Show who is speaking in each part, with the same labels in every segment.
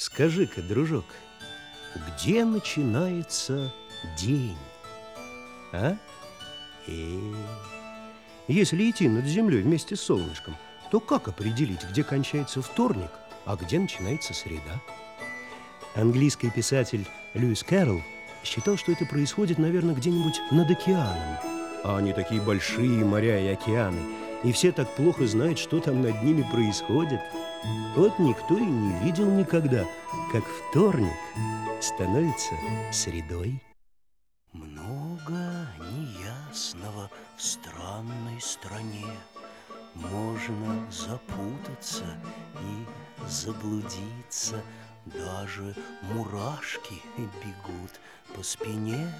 Speaker 1: Скажи-ка, дружок, где начинается день? А? И если идти над землей вместе с солнышком, то как определить, где кончается вторник, а где начинается среда? Английский писатель Льюис Кэрролл считал, что это происходит, наверное, где-нибудь над океаном. А они такие большие моря и океаны, и все так плохо знают, что там над ними происходит. Вот никто и не видел никогда, как вторник становится средой.
Speaker 2: Много неясного в странной стране. Можно запутаться и заблудиться. Даже мурашки бегут по спине.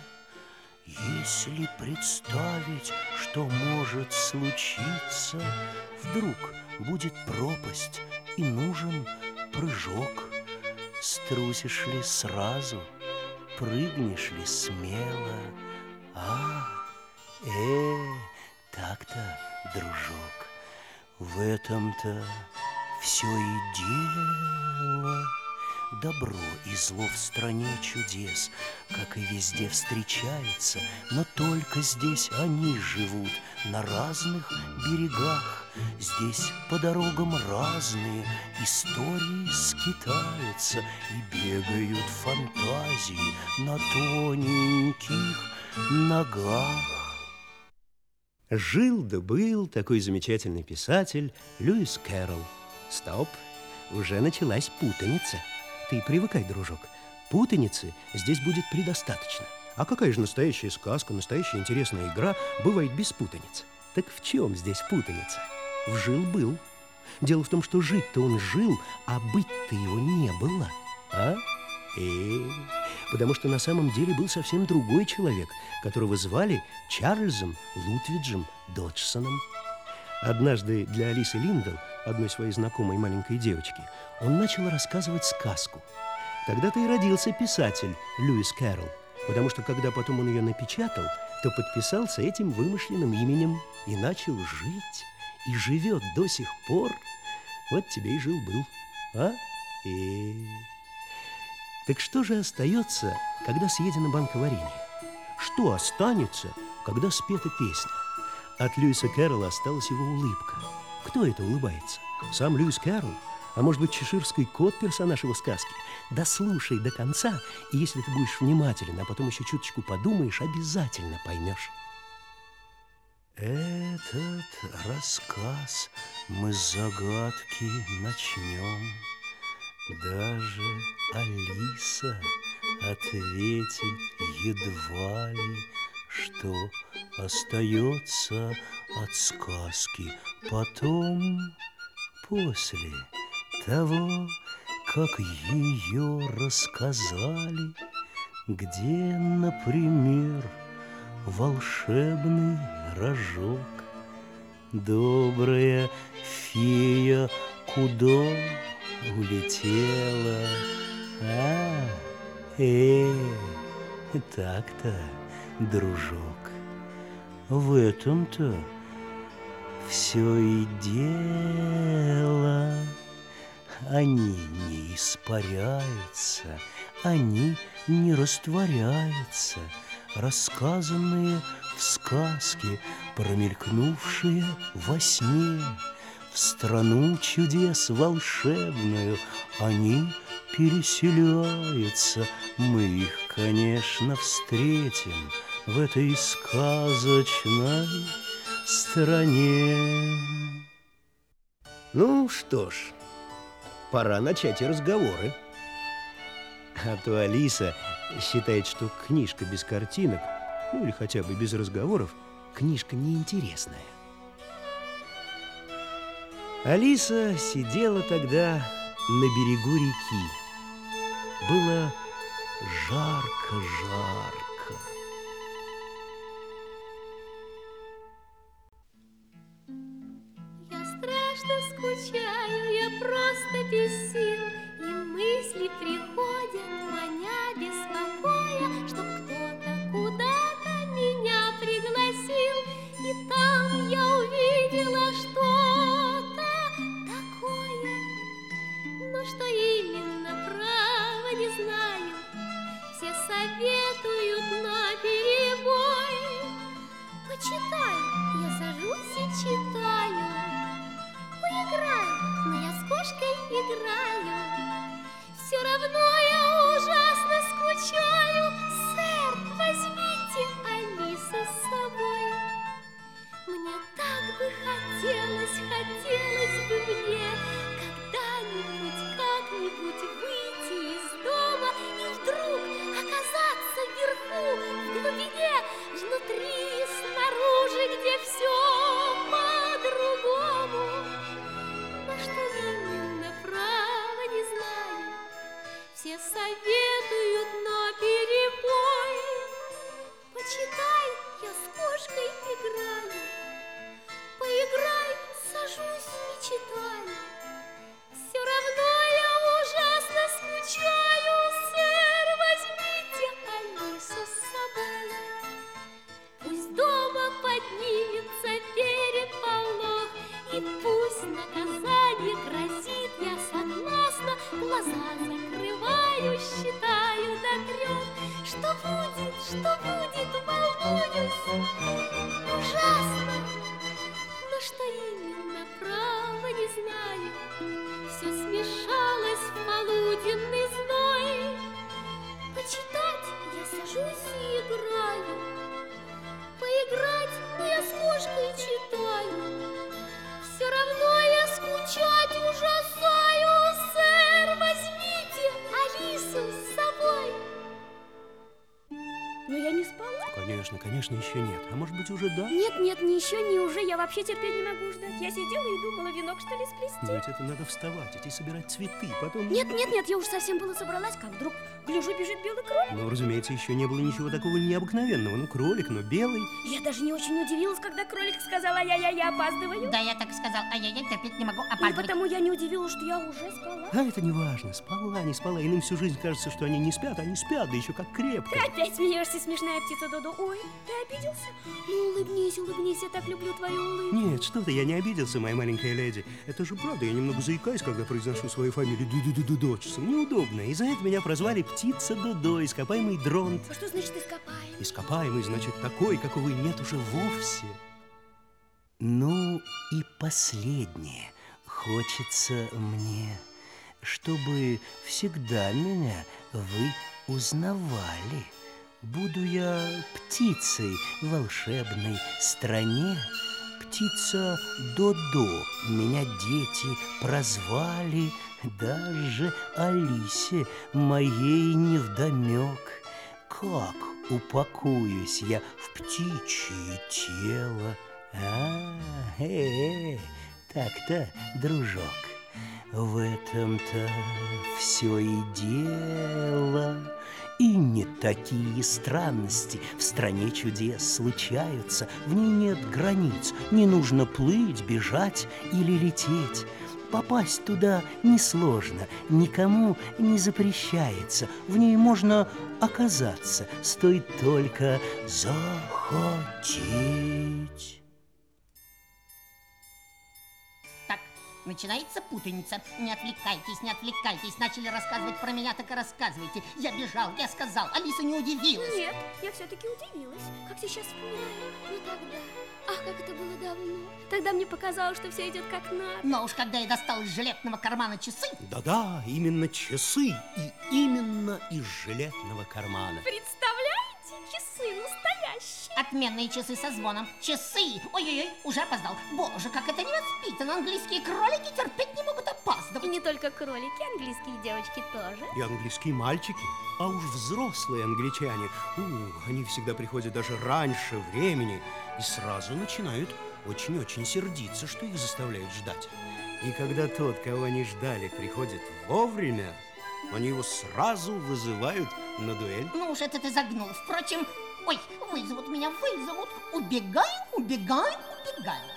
Speaker 2: Если представить, что может случиться, Вдруг будет пропасть и нужен прыжок. Струсишь ли сразу, прыгнешь ли смело? А, э, так-то, дружок, в этом-то все и дело. Добро и зло в стране чудес, как и везде встречается, но только здесь они живут на разных берегах. Здесь по дорогам разные истории скитаются и бегают фантазии на тоненьких ногах.
Speaker 1: Жил да был такой замечательный писатель Льюис Кэрролл. Стоп, уже началась путаница. Ты привыкай, дружок. Путаницы здесь будет предостаточно. А какая же настоящая сказка, настоящая интересная игра бывает без путаниц? Так в чем здесь путаница? В жил-был. Дело в том, что жить-то он жил, а быть-то его не было. А? Э, потому что на самом деле был совсем другой человек, которого звали Чарльзом Лутвиджем Доджсоном. Однажды для Алисы Линдл, одной своей знакомой маленькой девочки, он начал рассказывать сказку. Тогда-то и родился писатель Льюис Кэрролл, потому что когда потом он ее напечатал, то подписался этим вымышленным именем и начал жить, и живет до сих пор. Вот тебе и жил-был, а? И... Так что же остается, когда съедено банка варенья? Что останется, когда спета песня? От Льюиса Кэрролла осталась его улыбка. Кто это улыбается? Сам Льюис Кэрролл? А может быть, чеширский кот персонаж его сказки? Да слушай до конца, и если ты будешь внимателен, а потом еще чуточку подумаешь, обязательно поймешь.
Speaker 2: Этот рассказ мы с загадки начнем. Даже Алиса ответит едва ли, что остается от сказки потом, после того, как ее рассказали, где, например, волшебный рожок, добрая фея куда улетела, а, э, так-то дружок. В этом-то все и дело. Они не испаряются, они не растворяются, рассказанные в сказке, промелькнувшие во сне. В страну чудес волшебную они переселяются, мы их, конечно, встретим в этой сказочной стране.
Speaker 1: Ну что ж, пора начать разговоры. А то Алиса считает, что книжка без картинок, ну или хотя бы без разговоров, книжка неинтересная. Алиса сидела тогда на берегу реки. Было жарко-жарко.
Speaker 3: Страшно скучаю, я просто без сил, И мысли приходят, маня беспокоя, Чтоб кто-то
Speaker 4: мышкой играю, все равно я ужасно скучаю. Сэр, возьмите Алису с собой. Мне так бы хотелось, хотелось бы мне когда-нибудь, как-нибудь выйти из
Speaker 1: дома и вдруг оказаться вверху, в глубине, уже да?
Speaker 4: Нет, нет, не еще, не уже. Я вообще терпеть не могу ждать. Я сидела и думала, венок что ли
Speaker 1: Но
Speaker 4: сплести.
Speaker 1: ведь это надо вставать, идти собирать цветы, потом...
Speaker 4: Нет, нет, нет, я уж совсем было собралась, как вдруг гляжу, бежит белый кролик.
Speaker 1: Ну, разумеется, еще не было ничего такого необыкновенного. Ну, кролик, но белый.
Speaker 4: Я даже не очень удивилась, когда кролик сказал, а я, я, я опаздываю.
Speaker 5: Да, я так сказал, а я, я терпеть не могу
Speaker 4: И
Speaker 5: опаздывать.
Speaker 4: потому я не удивилась, что я уже спала.
Speaker 1: А это не важно, спала, не спала. Иным всю жизнь кажется, что они не спят, а они спят, да еще как крепко.
Speaker 4: Ты опять смеешься, смешная птица Додо. Ой, ты обиделся? Ну, улыбнись, улыбнись, я так люблю твою улыбку.
Speaker 1: Нет, что ты, я не обиделся, моя маленькая леди. Это же правда, я немного заикаюсь, когда произношу свою фамилию Ду-ду-ду-ду-дочесом. Неудобно, и за это меня прозвали птица Дудо, ископаемый дрон.
Speaker 4: А что значит ископаем?
Speaker 1: Ископаемый, значит, такой, какого и нет уже вовсе.
Speaker 2: Ну и последнее хочется мне, чтобы всегда меня вы узнавали. Буду я птицей в волшебной стране, птица Додо. Меня дети прозвали, даже Алисе моей невдомек. Как упакуюсь я в птичье тело? А, э, так-то, дружок, в этом-то все и дело. И не такие странности в стране чудес случаются. В ней нет границ, не нужно плыть, бежать или лететь. Попасть туда несложно, никому не запрещается. В ней можно оказаться, стоит только захотеть.
Speaker 5: Начинается путаница. Не отвлекайтесь, не отвлекайтесь. Начали рассказывать про меня, так и рассказывайте. Я бежал, я сказал, Алиса не удивилась.
Speaker 4: Нет, я все-таки удивилась, как сейчас вспоминаю. Ну тогда, ах, как это было давно. Тогда мне показалось, что все идет как надо.
Speaker 5: Но уж когда я достал из жилетного кармана часы,
Speaker 1: Да-да, именно часы и именно из жилетного кармана.
Speaker 4: Представляете, часы настоящие.
Speaker 5: отменные часы со звоном. Часы! Ой-ой-ой, уже опоздал. Боже, как это невоспитанно. Английские кролики терпеть не могут
Speaker 4: И
Speaker 5: опаздывать.
Speaker 4: не только кролики, английские девочки тоже.
Speaker 1: И английские мальчики, а уж взрослые англичане, у, они всегда приходят даже раньше времени и сразу начинают очень-очень сердиться, что их заставляют ждать. И когда тот, кого они ждали, приходит вовремя, они его сразу вызывают на дуэль.
Speaker 5: Ну уж это ты загнул. Впрочем, ой, вызовут меня, вызовут. Убегаю, убегаю, убегаю.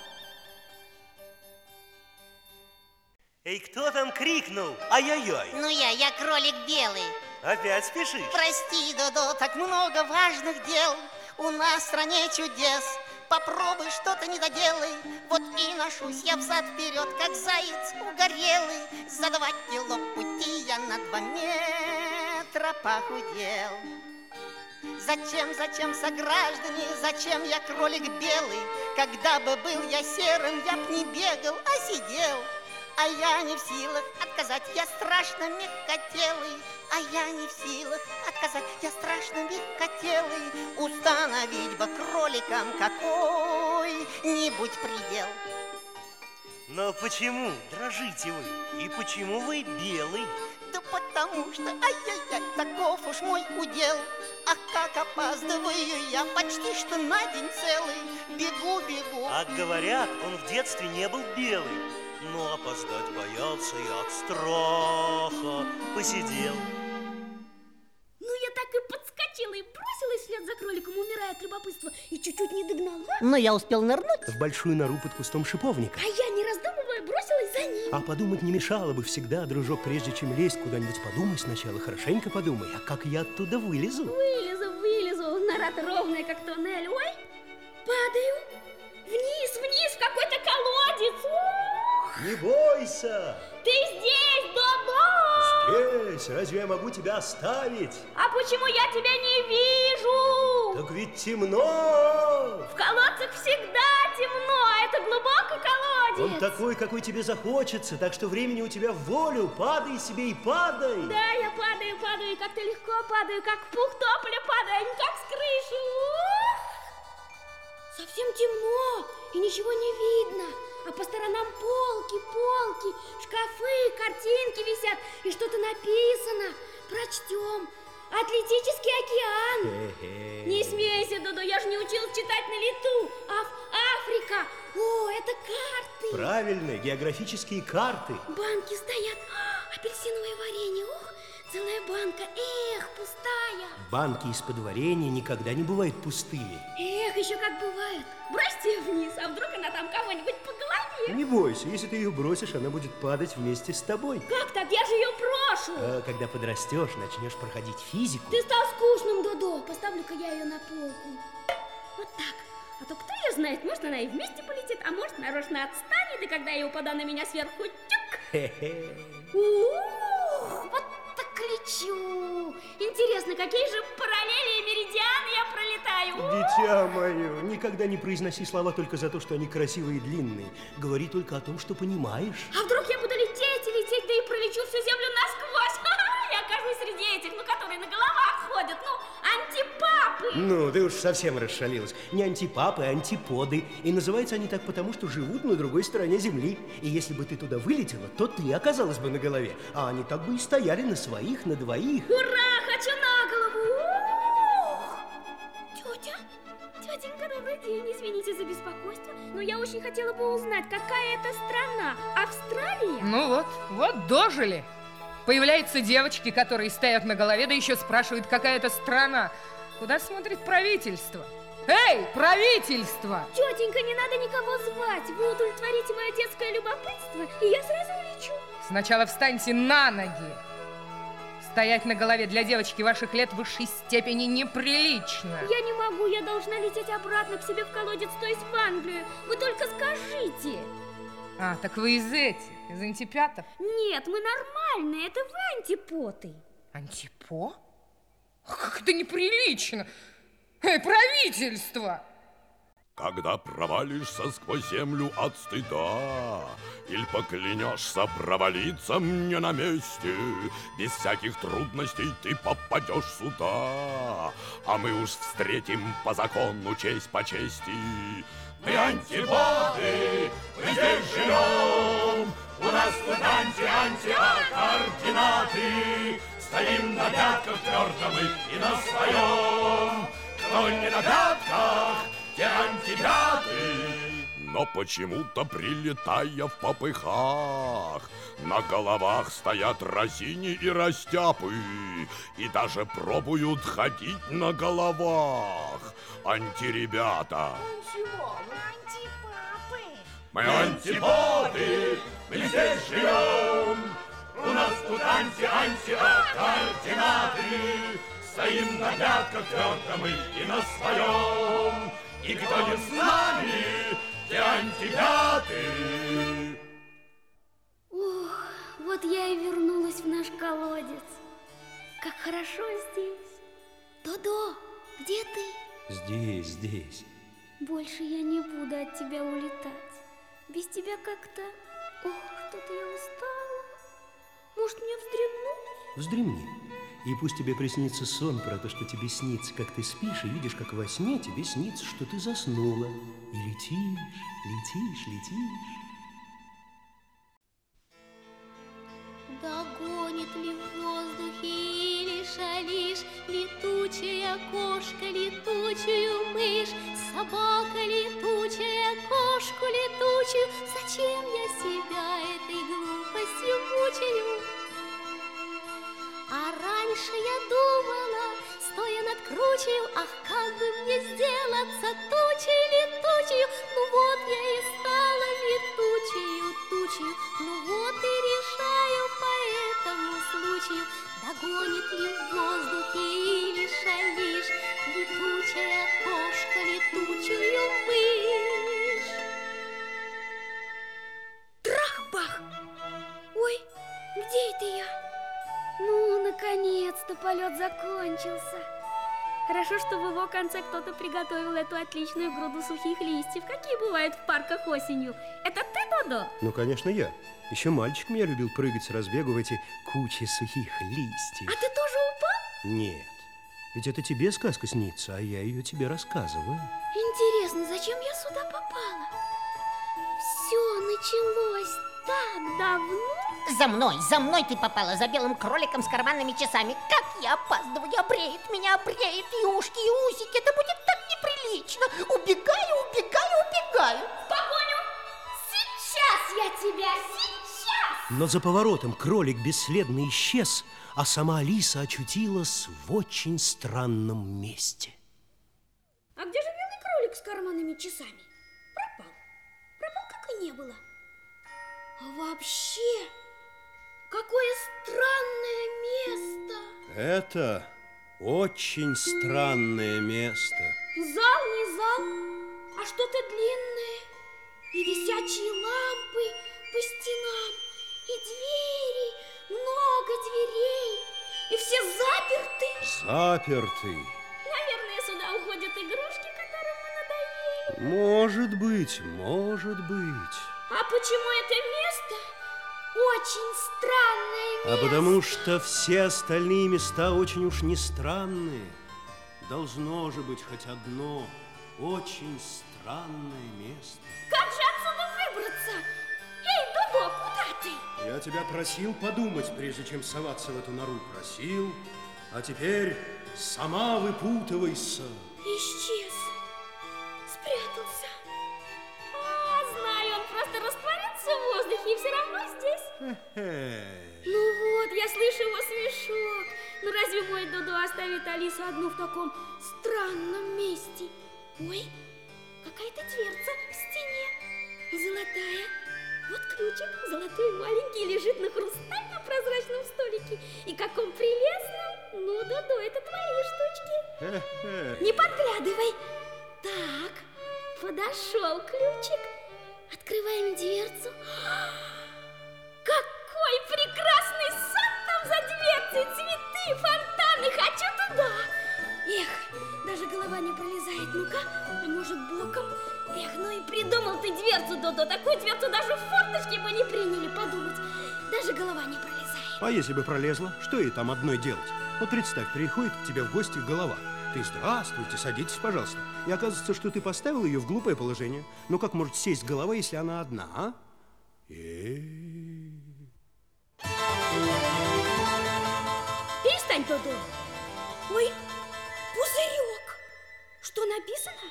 Speaker 2: Эй, кто там крикнул? Ай-яй-яй!
Speaker 6: Ну я, я кролик белый.
Speaker 2: Опять спешишь?
Speaker 6: Прости, Додо, так много важных дел у нас в стране чудес. Попробуй что-то не доделай, вот и ношусь я взад вперед, как заяц угорелый. За два кило пути я на два метра похудел. Зачем, зачем, сограждане, зачем я кролик белый? Когда бы был я серым, я б не бегал, а сидел. А я не в силах отказать, я страшно мягкотелый. А я не в силах отказать, я страшно мягкотелый. Установить бы кроликам какой-нибудь предел.
Speaker 2: Но почему дрожите вы? И почему вы белый?
Speaker 6: Да потому что, ай-яй-яй, таков уж мой удел. Ах, как опаздываю я почти что на день целый. Бегу, бегу.
Speaker 2: А говорят, он в детстве не был белый. Но опоздать боялся и от страха посидел.
Speaker 4: Ну, я так и подскочила и бросилась вслед за кроликом, умирая от любопытства, и чуть-чуть не догнала.
Speaker 5: Но я успел нырнуть.
Speaker 1: В большую нору под кустом шиповника.
Speaker 4: А я, не раздумывая, бросилась за ним.
Speaker 1: А подумать не мешало бы всегда, дружок, прежде чем лезть куда-нибудь, подумай сначала, хорошенько подумай, а как я оттуда вылезу?
Speaker 4: Вылезу, вылезу, нора ровная, как туннель. Ой, падаю. Вниз, вниз, в какой-то колодец. Ух,
Speaker 1: Не бойся!
Speaker 4: ты здесь, Додо!
Speaker 1: Здесь, разве я могу тебя оставить?
Speaker 4: А почему я тебя не вижу?
Speaker 1: Так ведь темно.
Speaker 4: В колодцах всегда темно, а это глубокий колодец.
Speaker 1: Он такой, какой тебе захочется, так что времени у тебя в волю. Падай себе и падай.
Speaker 4: Да, я падаю, падаю, и как-то легко падаю, как в пух тополя падаю, а не как с крыши. Ух! Совсем темно, и ничего не видно. А по сторонам полки, полки, шкафы, картинки висят, и что-то написано. Прочтем. Атлетический океан. Не смейся, Дуду, я же не училась читать на лету. Аф Африка. О, это карты.
Speaker 1: Правильно, географические карты.
Speaker 4: Банки стоят. А, апельсиновое варенье. Ух, целая банка. Эх, пустая.
Speaker 1: Банки из-под варенья никогда не бывают пустыми.
Speaker 4: Эх, еще как бывает. Бросьте вниз, а вдруг она там кого-нибудь по голове?
Speaker 1: Не бойся, если ты ее бросишь, она будет падать вместе с тобой.
Speaker 4: Как так? Я же ее брошу.
Speaker 1: А когда подрастешь, начнешь проходить физику.
Speaker 4: Ты стал скучным, Додо. Поставлю-ка я ее на полку. Вот так. А то кто ее знает, может, она и вместе полетит, а может, нарочно отстанет, и когда я упаду на меня сверху, тюк.
Speaker 1: Хе-хе.
Speaker 4: Ух, вот лечу. Интересно, какие же параллели и меридианы я пролетаю?
Speaker 1: Дитя мое, никогда не произноси слова только за то, что они красивые и длинные. Говори только о том, что понимаешь.
Speaker 4: А вдруг я буду лететь и лететь, да и пролечу всю землю насквозь? Я окажусь среди этих, ну, которые на головах ходят, ну, антипапы.
Speaker 1: Ну, ты уж совсем расшалилась. Не антипапы, а антиподы. И называются они так потому, что живут на другой стороне Земли. И если бы ты туда вылетела, то ты оказалась бы на голове. А они так бы и стояли на своих, на двоих.
Speaker 4: Ура, хочу на голову. Ух! Тетя, тетенька, добрый день. Извините за беспокойство, но я очень хотела бы узнать, какая это страна. Австралия?
Speaker 7: Ну вот, вот дожили. Появляются девочки, которые стоят на голове, да еще спрашивают, какая это страна. Куда смотрит правительство? Эй, правительство!
Speaker 4: Тетенька, не надо никого звать. Вы удовлетворите мое детское любопытство, и я сразу улечу.
Speaker 7: Сначала встаньте на ноги. Стоять на голове для девочки ваших лет в высшей степени неприлично.
Speaker 4: Я не могу, я должна лететь обратно к себе в колодец, то есть в Англию. Вы только скажите.
Speaker 7: А, так вы из этих, из антипятов?
Speaker 4: Нет, мы нормальные, это вы антипоты.
Speaker 7: Антипо? Как это неприлично! Эй, правительство!
Speaker 8: Когда провалишься сквозь землю от стыда Или поклянешься провалиться мне на месте Без всяких трудностей ты попадешь сюда А мы уж встретим по закону честь по чести Мы антиподы, мы здесь живем У нас тут анти-анти-координаты Стоим на пятках твердо мы и на своем Кто не на пятках, те антипяты. Но почему-то, прилетая в попыхах, На головах стоят разини и растяпы, И даже пробуют ходить на головах. Антиребята. Мы антиподы, мы здесь живем. У нас тут анти-анти-координаты. Стоим на пятках твердо мы и на своем. И кто не с нами, те антипяты.
Speaker 4: Ух, вот я и вернулась в наш колодец. Как хорошо здесь. Додо, где ты?
Speaker 1: Здесь, здесь.
Speaker 4: Больше я не буду от тебя улетать. Без тебя как-то... Ох, что-то я устала. Может, мне вздремнуть?
Speaker 1: Вздремни. И пусть тебе приснится сон про то, что тебе снится, как ты спишь, и видишь, как во сне тебе снится, что ты заснула. И летишь, летишь, летишь.
Speaker 4: Догонит ли в воздухе или шалишь Летучая кошка, летучую мышь Собака летучая, кошку летучую Зачем я себя этой глупостью мучаю? А раньше я думала, стоя над кручею Ах, как бы мне сделаться тучей летучей. Ну вот я и стала летучей тучей. Ну вот и решаю по этому случаю. Догонит ли в воздухе или шалишь? Летучая кошка, летучую мышь. Трах-бах! Ой, где это я? Ну, наконец-то полет закончился. Хорошо, что в его конце кто-то приготовил эту отличную груду сухих листьев, какие бывают в парках осенью. Это ты, Додо?
Speaker 1: Ну, конечно, я. Еще мальчиком я любил прыгать с разбегу в эти кучи сухих листьев.
Speaker 4: А ты тоже упал?
Speaker 1: Нет. Ведь это тебе сказка снится, а я ее тебе рассказываю.
Speaker 4: Интересно, зачем я сюда попала? Все началось так давно.
Speaker 6: За мной, за мной ты попала, за белым кроликом с карманными часами. Как я опаздываю, бреет меня, бреет и ушки, и усики. Это будет так неприлично. Убегаю, убегаю, убегаю.
Speaker 4: В погоню! Сейчас я тебя, сейчас!
Speaker 1: Но за поворотом кролик бесследно исчез, а сама Алиса очутилась в очень странном месте.
Speaker 4: А где же белый кролик с карманными часами? Пропал. Пропал, как и не было. А вообще, какое странное место.
Speaker 1: Это очень странное место.
Speaker 4: Зал не зал, а что-то длинное. И висячие лампы по стенам, и двери, много дверей, и все заперты.
Speaker 1: Заперты.
Speaker 4: Наверное, сюда уходят игрушки, которым мы надоели.
Speaker 1: Может быть, может быть.
Speaker 4: А почему это место очень странное место?
Speaker 1: А потому что все остальные места очень уж не странные. Должно же быть хоть одно очень странное место.
Speaker 4: Как же отсюда выбраться? Эй, Дудо, куда ты?
Speaker 1: Я тебя просил подумать, прежде чем соваться в эту нору. Просил, а теперь сама выпутывайся.
Speaker 4: Исчез. Ну вот, я слышу его смешок. Ну разве мой Дудо оставит Алису одну в таком странном месте? Ой, какая-то дверца в стене. Золотая. Вот ключик, золотой маленький, лежит на хрустально-прозрачном столике. И как он прелестно. Ну, Дудо, это твои штучки. Не подглядывай. Так, подошел ключик. Открываем дверцу. Какой прекрасный сад там за дверцей! Цветы, фонтаны! Хочу туда! Эх, даже голова не пролезает. Ну-ка, а может боком? Эх, ну и придумал ты дверцу, Додо. Такую дверцу даже в форточке бы не приняли подумать. Даже голова не пролезает.
Speaker 1: А если бы пролезла, что ей там одной делать? Вот представь, приходит к тебе в гости голова. Ты здравствуйте, садитесь, пожалуйста. И оказывается, что ты поставил ее в глупое положение. Но как может сесть голова, если она одна, а? Э-э-э.
Speaker 4: Перестань, Додо. Ой, пузырек. Что написано?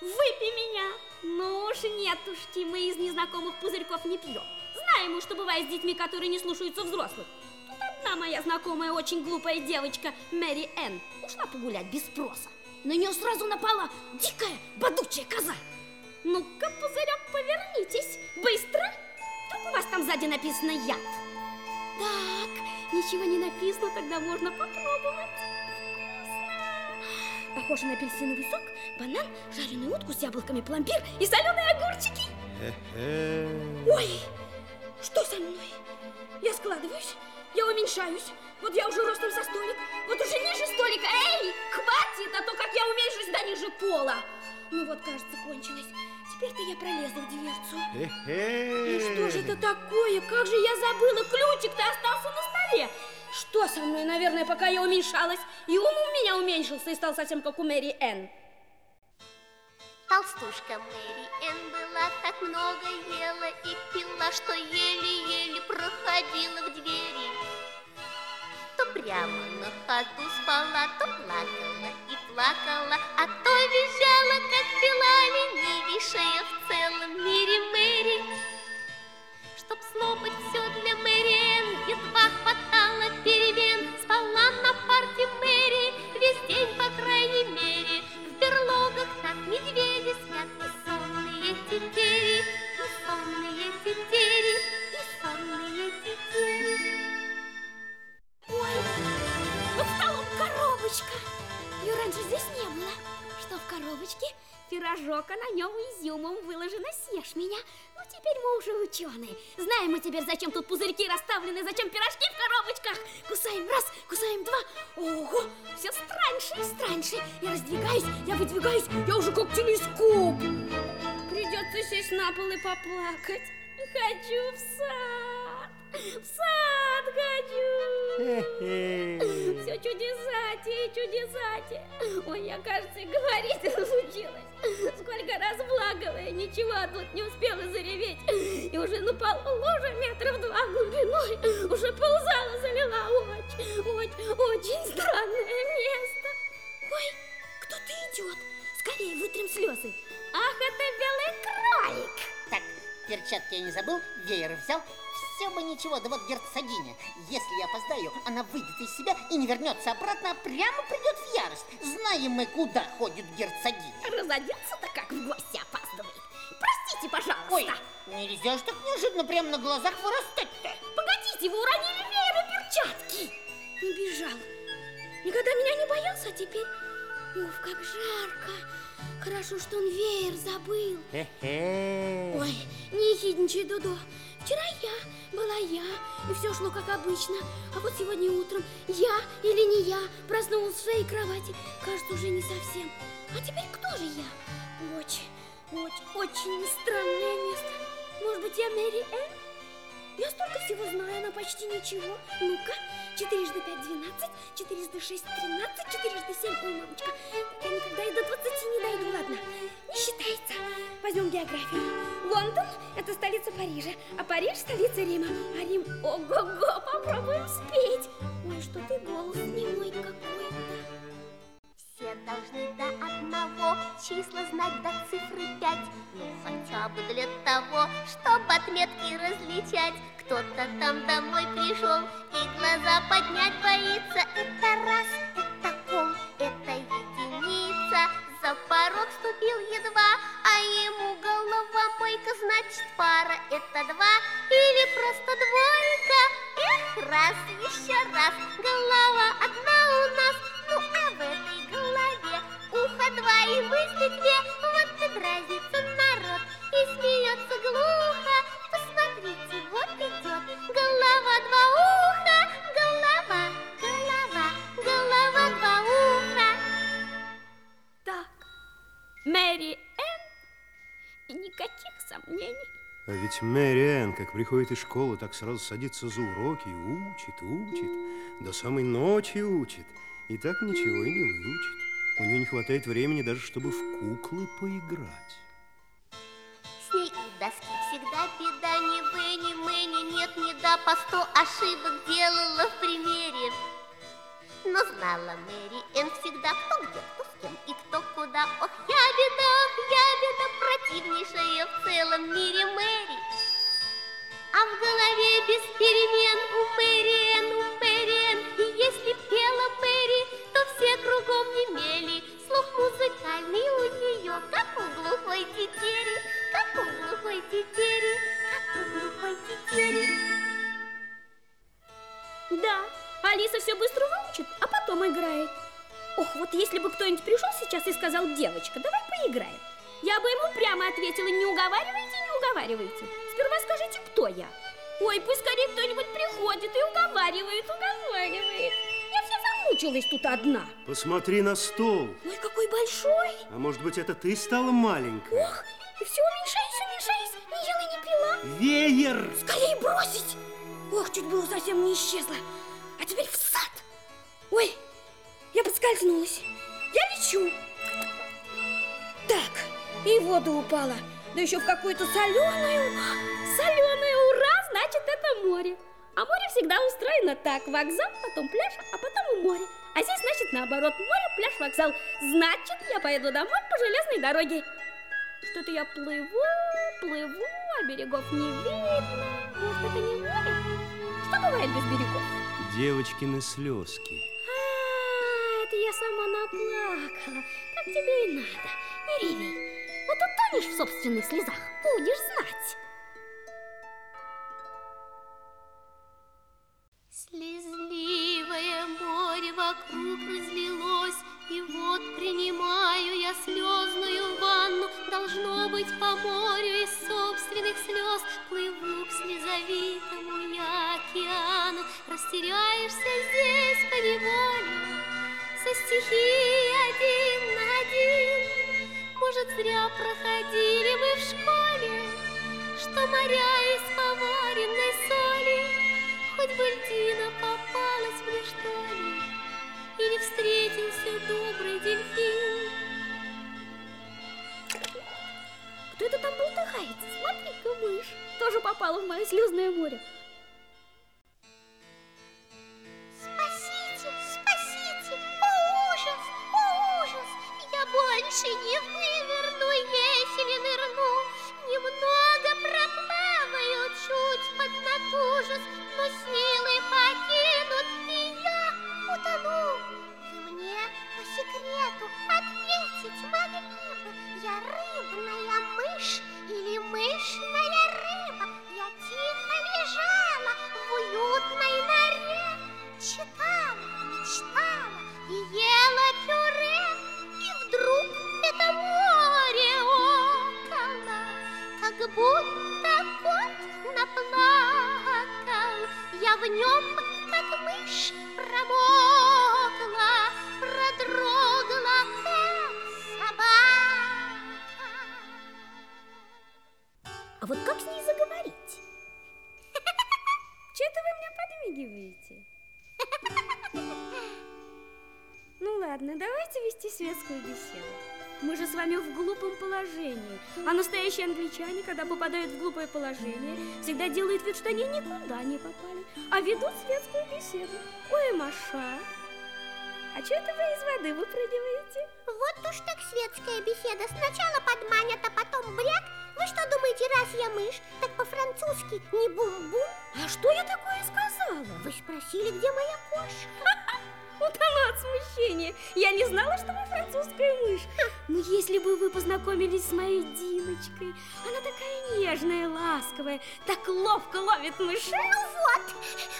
Speaker 4: Выпей меня. Ну уж нетушки, мы из незнакомых пузырьков не пьем. Знаем мы, что бывает с детьми, которые не слушаются взрослых. Тут одна моя знакомая, очень глупая девочка, Мэри Энн, ушла погулять без спроса. На нее сразу напала дикая, бодучая коза. Ну-ка, пузырек, повернитесь. Быстро. Вдруг у вас там сзади написано яд. Так, ничего не написано, тогда можно попробовать. Вкусно. Похоже на апельсиновый сок, банан, жареную утку с яблоками, пломбир и соленые огурчики. Ой, что со мной? Я складываюсь, я уменьшаюсь. Вот я уже ростом со столик, вот уже ниже столика. Эй, хватит, а то как я уменьшусь до ниже пола. Ну вот, кажется, кончилось. Теперь-то я пролезла в дверцу.
Speaker 1: Э-э.
Speaker 4: Ну что же это такое? Как же я забыла? Ключик-то остался на столе. Что со мной, наверное, пока я уменьшалась? И ум у меня уменьшился и стал совсем как у Мэри Энн.
Speaker 9: Толстушка Мэри Энн была так много ела и пила, что еле-еле проходила в двери. То прямо на ходу спала, то плакала и плакала, а то визжала, как пила ленивейшая в целом мире Мэри. Чтоб слопать все для Мэри Энн, едва хватало перемен, спала на парте Мэри весь день, по крайней мере. В берлогах так медведи спят, и сонные тетери, и сонные тетери, и сонные тетери.
Speaker 4: Ой, вот стала коробочка. Раньше здесь не было. Что в коробочке? Пирожок, а на нем изюмом выложено «Съешь меня». Ну, теперь мы уже ученые. Знаем мы теперь, зачем тут пузырьки расставлены, зачем пирожки в коробочках. Кусаем раз, кусаем два. Ого, все страньше и страньше. Я раздвигаюсь, я выдвигаюсь, я уже как телескоп. Придется сесть на пол и поплакать. Хочу в сад. В сад хочу. Все чудесатие и чудесатие. Ой, я, кажется, и говорить разучилась. Сколько раз плакала, я ничего тут не успела зареветь. И уже на полу лужа метров два глубиной. Уже ползала, залила очень, очень, очень странное место. Ой, кто-то идет. Скорее вытрем слезы. Ах, это белый кролик.
Speaker 6: Так, перчатки я не забыл, веер взял. Все бы ничего, да вот герцогиня. Если я опоздаю, она выйдет из себя и не вернется обратно, а прямо придет в ярость. Знаем мы, куда ходит герцогиня.
Speaker 4: Разодеться-то как в гости опаздывает. Простите, пожалуйста.
Speaker 6: Ой, нельзя же так неожиданно прямо на глазах вырастать-то.
Speaker 4: Погодите, вы уронили веер и перчатки. Убежал. Никогда меня не боялся, а теперь... Уф, как жарко. Хорошо, что он веер забыл. Ой, не хидничай, Дудо. Вчера я, была я, и все шло как обычно. А вот сегодня утром я или не я проснулась в своей кровати. Кажется, уже не совсем. А теперь кто же я? Очень, очень, очень странное место. Может быть, я Мэри Энн? Я столько всего знаю, она почти ничего. Ну-ка, четырежды пять двенадцать, четырежды шесть тринадцать, четырежды семь. Ой, мамочка, я никогда и до двадцати не дойду, ладно. Не считается. Возьмем географию. Лондон – это столица Парижа, а Париж – столица Рима. А Рим – ого-го, попробуем спеть. Ой, что ты голос немой какой-то.
Speaker 9: Все должны до одного числа знать до цифры пять. Ну, хотя бы для того, чтобы отметки различать. Кто-то там домой пришел и глаза поднять боится. Это раз, это ком, это единица. За порог ступил едва, а ему голова мойка, значит пара это два или просто двойка. Эх, раз, еще раз, голова одна у нас, ну а в этой ухо два и мысли две. Вот и народ и смеется глухо. Посмотрите, вот идет голова два уха, голова, голова, голова два уха.
Speaker 4: Так, Мэри Энн, и никаких сомнений.
Speaker 1: А ведь Мэри Энн, как приходит из школы, так сразу садится за уроки и учит, учит, до самой ночи учит. И так ничего и не выучит. У нее не хватает времени даже, чтобы в куклы поиграть.
Speaker 9: С ней у доски всегда беда, ни бы, ни мы, ни нет, ни да, по сто ошибок делала в примере. Но знала Мэри Энн всегда, кто где, кто с кем и кто куда. Ох, я беда, ох, я беда, противнейшая в целом мире Мэри. А в голове без перемен у Мэри Энн, у Мэри Энн. И если пела Мэри, то все кругом немели. Слух музыкальный у нее, как у глухой тетери, как у глухой тетери, как у глухой тетери.
Speaker 4: Да, Алиса все быстро выучит, а потом играет. Ох, вот если бы кто-нибудь пришел сейчас и сказал, девочка, давай поиграем. Я бы ему прямо ответила, не уговаривайте, не уговаривайте. Сперва скажите, кто я. Ой, пусть скорее кто-нибудь приходит и уговаривает, уговаривает. Я вся замучилась тут одна.
Speaker 1: Посмотри на стол.
Speaker 4: Ой, какой большой.
Speaker 1: А может быть, это ты стала маленькой?
Speaker 4: Ох, и все уменьшаюсь, уменьшаюсь. Не ела, не пила.
Speaker 1: Веер!
Speaker 4: Скорее бросить! Ох, чуть было совсем не исчезла. А теперь в сад. Ой, я подскользнулась. Я лечу. Так, и в воду упала. Да еще в какую-то соленую. Соленую, ура, значит, это море. А море всегда устроено так. Вокзал, потом пляж, а потом и море. А здесь, значит, наоборот. Море, пляж, вокзал. Значит, я поеду домой по железной дороге. Что-то я плыву, плыву, а берегов не видно. Может, это не море? Что бывает без берегов?
Speaker 1: Девочкины слезки.
Speaker 4: А, это я сама наплакала. Как тебе и надо. Не реви. Вот утонешь в собственных слезах, будешь знать.
Speaker 9: Слезливое море вокруг разлилось, И вот принимаю я слезную ванну,
Speaker 3: должно быть по морю из собственных слез Плыву к слезовитому я океану. Растеряешься здесь по неволе Со стихией один на один Может, зря проходили мы в школе Что моря из поваренной соли Хоть бы льдина попалась мне, что ли Или встретился добрый дельфин
Speaker 4: Кто это там болтыхается? Смотри-ка, мышь. Тоже попала в мое слезное море.
Speaker 9: Спасите, спасите! Ужас, ужас! Я больше не выверну, если нырну. Немного проплаваю, чуть поднатужусь, но силы покинут, и я утону. Вы мне по секрету ответить могли бы, я рыбная мышь или мышная рыба? Будто кот наплакал. Я в нем, как мышь, промокла, продрогла, как собака.
Speaker 4: А вот как с ней заговорить? Че-то вы мне подмигиваете. Ну ладно, давайте вести светскую беседу. Мы же с вами в глупом положении. А настоящие англичане, когда попадают в глупое положение, всегда делают вид, что они никуда не попали, а ведут светскую беседу. Ой, Маша, а что это вы из воды выпрыгиваете?
Speaker 9: Вот уж так светская беседа. Сначала подманят, а потом бряк. Вы что думаете, раз я мышь, так по-французски не бум-бум?
Speaker 4: А что я такое сказала?
Speaker 9: Вы спросили, где моя кошка?
Speaker 4: Утону от смущения. Я не знала, что вы французская мышь. Но если бы вы познакомились с моей Диночкой, она такая нежная, ласковая, так ловко ловит мышей.
Speaker 9: Ну вот,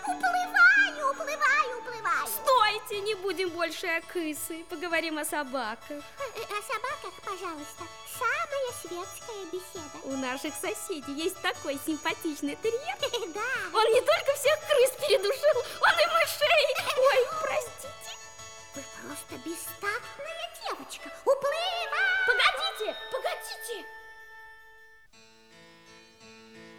Speaker 9: уплываю, уплываю, уплываю.
Speaker 4: Стойте, не будем больше о крысы, поговорим о собаках.
Speaker 9: Э, О собаках, пожалуйста, самая светская беседа.
Speaker 4: У наших соседей есть такой симпатичный терьер.
Speaker 9: Да,
Speaker 4: Он не только всех крыс передушил, он и мышей. Ой, простите.
Speaker 9: Вы просто бестактная девочка. Уплываю.
Speaker 4: Погодите, погодите.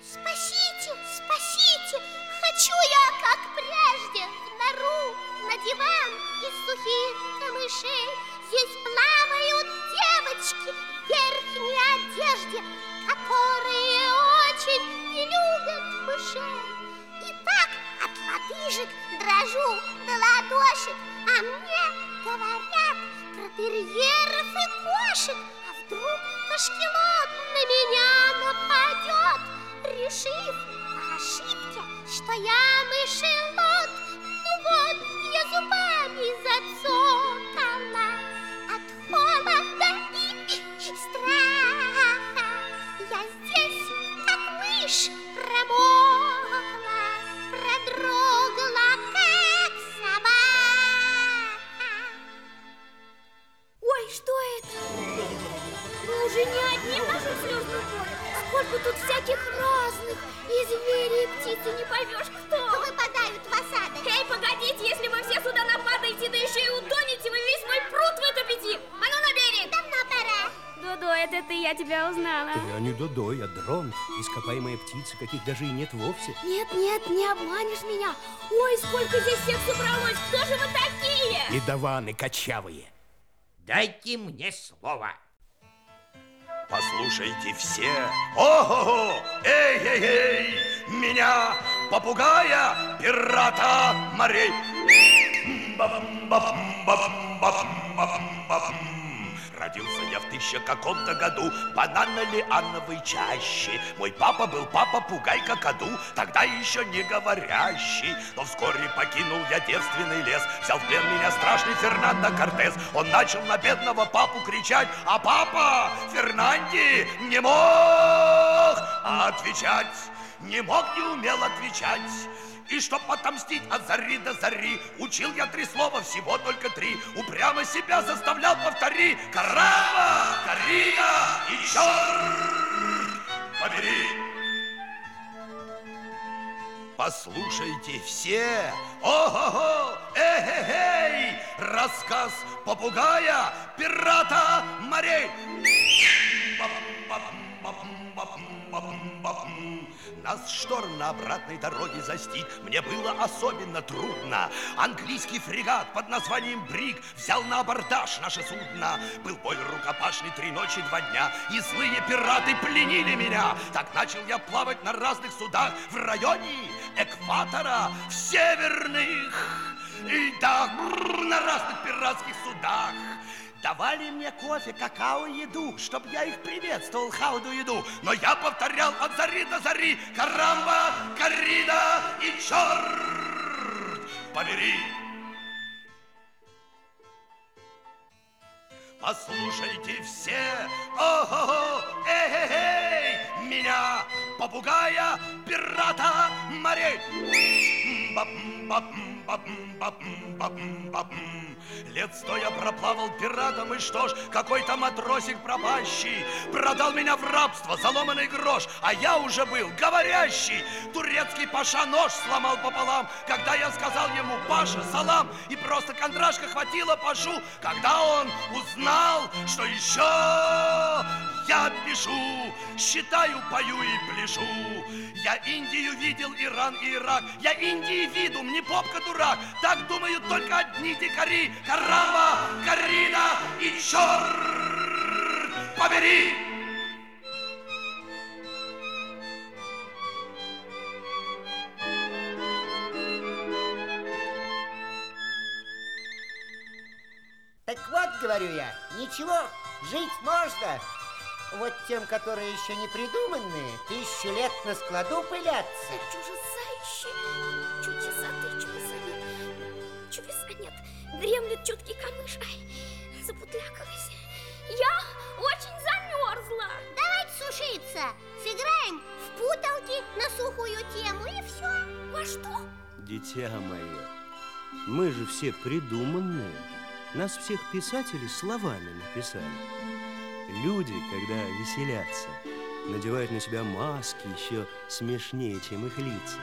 Speaker 9: Спасите, спасите! Хочу я, как прежде, в нору, на диван из сухих камышей. Здесь плавают девочки в верхней одежде, которые очень не любят мышей. И так от лодыжек дрожу до ладошек, а мне говорят про терьеров и кошек. А вдруг кашкелот на меня нападет, решив по ошибке, что я мышелот. Ну вот, я зубами зацокала
Speaker 4: Это? Вы уже не одни в нашем слезном море. Сколько тут всяких разных. И звери, и птицы, не поймешь кто.
Speaker 9: Выпадают в осадок.
Speaker 4: Эй, погодите, если вы все сюда нападаете, да еще и утонете, вы весь мой пруд вытопите. А ну на берег.
Speaker 9: Давно пора.
Speaker 4: Додо, это ты, я тебя узнала.
Speaker 1: Я не Додо, я дрон, ископаемая птица, каких даже и нет вовсе.
Speaker 4: Нет, нет, не обманешь меня. Ой, сколько здесь всех собралось. Кто же вы такие?
Speaker 1: И даваны кочавые.
Speaker 10: Дайте мне слово.
Speaker 8: Послушайте все. Ого! Эй-эй-эй! Меня, попугая, пирата морей. Бам-бам-бам-бам-бам-бам-бам. Родился я в тысяча каком-то году банано-лиановой чаще. Мой папа был папа пугай какаду, тогда еще не говорящий. Но вскоре покинул я девственный лес, взял в плен меня страшный Фернандо Кортес. Он начал на бедного папу кричать, а папа Фернанди не мог отвечать, не мог, не умел отвечать. И чтоб отомстить от зари до зари, учил я три слова, всего только три. Упрямо себя заставлял повтори. Карама, Карина и черт побери. Послушайте все, ого-го, эй-эй-эй, рассказ попугая, пирата морей. Нас шторм на обратной дороге застиг. Мне было особенно трудно. Английский фрегат под названием Брик взял на абордаж наше судно. Был бой рукопашный три ночи, два дня, и злые пираты пленили меня. Так начал я плавать на разных судах в районе экватора, в северных, и да, на разных пиратских судах. Давали мне кофе, какао, еду, чтоб я их приветствовал, хауду еду. Но я повторял от зари до зари, карамба, коррида и черт побери. Послушайте все, ого-го, эй-эй-эй, меня, попугая, пирата морей. Бап-бап-бап-бап-бап-бап. Лет сто я проплавал пиратом, и что ж, какой-то матросик пропащий продал меня в рабство, за ломаный грош, а я уже был говорящий. Турецкий паша нож сломал пополам, когда я сказал ему Паша, салам, и просто кондрашка хватило пашу, когда он узнал, что еще я пишу, считаю, пою и пляшу. Я Индию видел, Иран и Ирак. Я Индии виду, мне попка дурак. Так думают только одни дикари. Карама, Карина и черт побери!
Speaker 11: Так вот, говорю я, ничего, жить можно. Вот тем, которые еще не придуманные, тысячу лет на складу пылятся.
Speaker 4: Чужезающие, чудеса ты, чудеса нет. Чудеса нет. Дремлет чуткий камыш. Ай, запутлякалась. Я очень замерзла.
Speaker 9: Давайте сушиться. Сыграем в путалки на сухую тему и все.
Speaker 4: Во что?
Speaker 1: Дитя мое, мы же все придуманные. Нас всех писатели словами написали. Люди, когда веселятся, надевают на себя маски еще смешнее, чем их лица,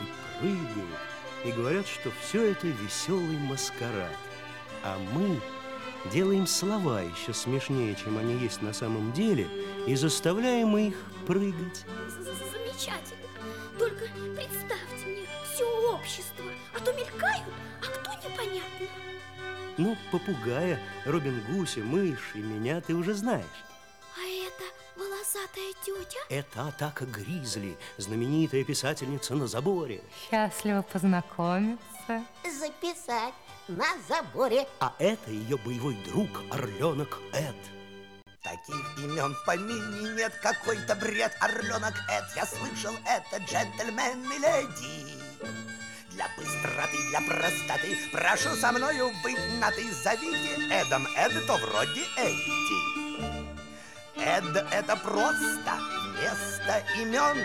Speaker 1: и прыгают, и говорят, что все это веселый маскарад. А мы делаем слова еще смешнее, чем они есть на самом деле, и заставляем их прыгать.
Speaker 4: Замечательно. Только представьте мне все общество, а то мелькают, а кто непонятно.
Speaker 1: Ну, попугая, Робин Гуся, мышь и меня ты уже знаешь.
Speaker 4: А это волосатая тетя?
Speaker 1: Это атака Гризли, знаменитая писательница на заборе.
Speaker 7: Счастливо познакомиться.
Speaker 11: Записать на заборе.
Speaker 1: А это ее боевой друг, орленок Эд.
Speaker 12: Таких имен в помине нет, какой-то бред, орленок Эд. Я слышал, это джентльмен и леди. Для быстроты, для простоты. Прошу со мною быть на ты Зовите Эдом. Эд, то вроде Эдди. Эд — это просто вместо имен.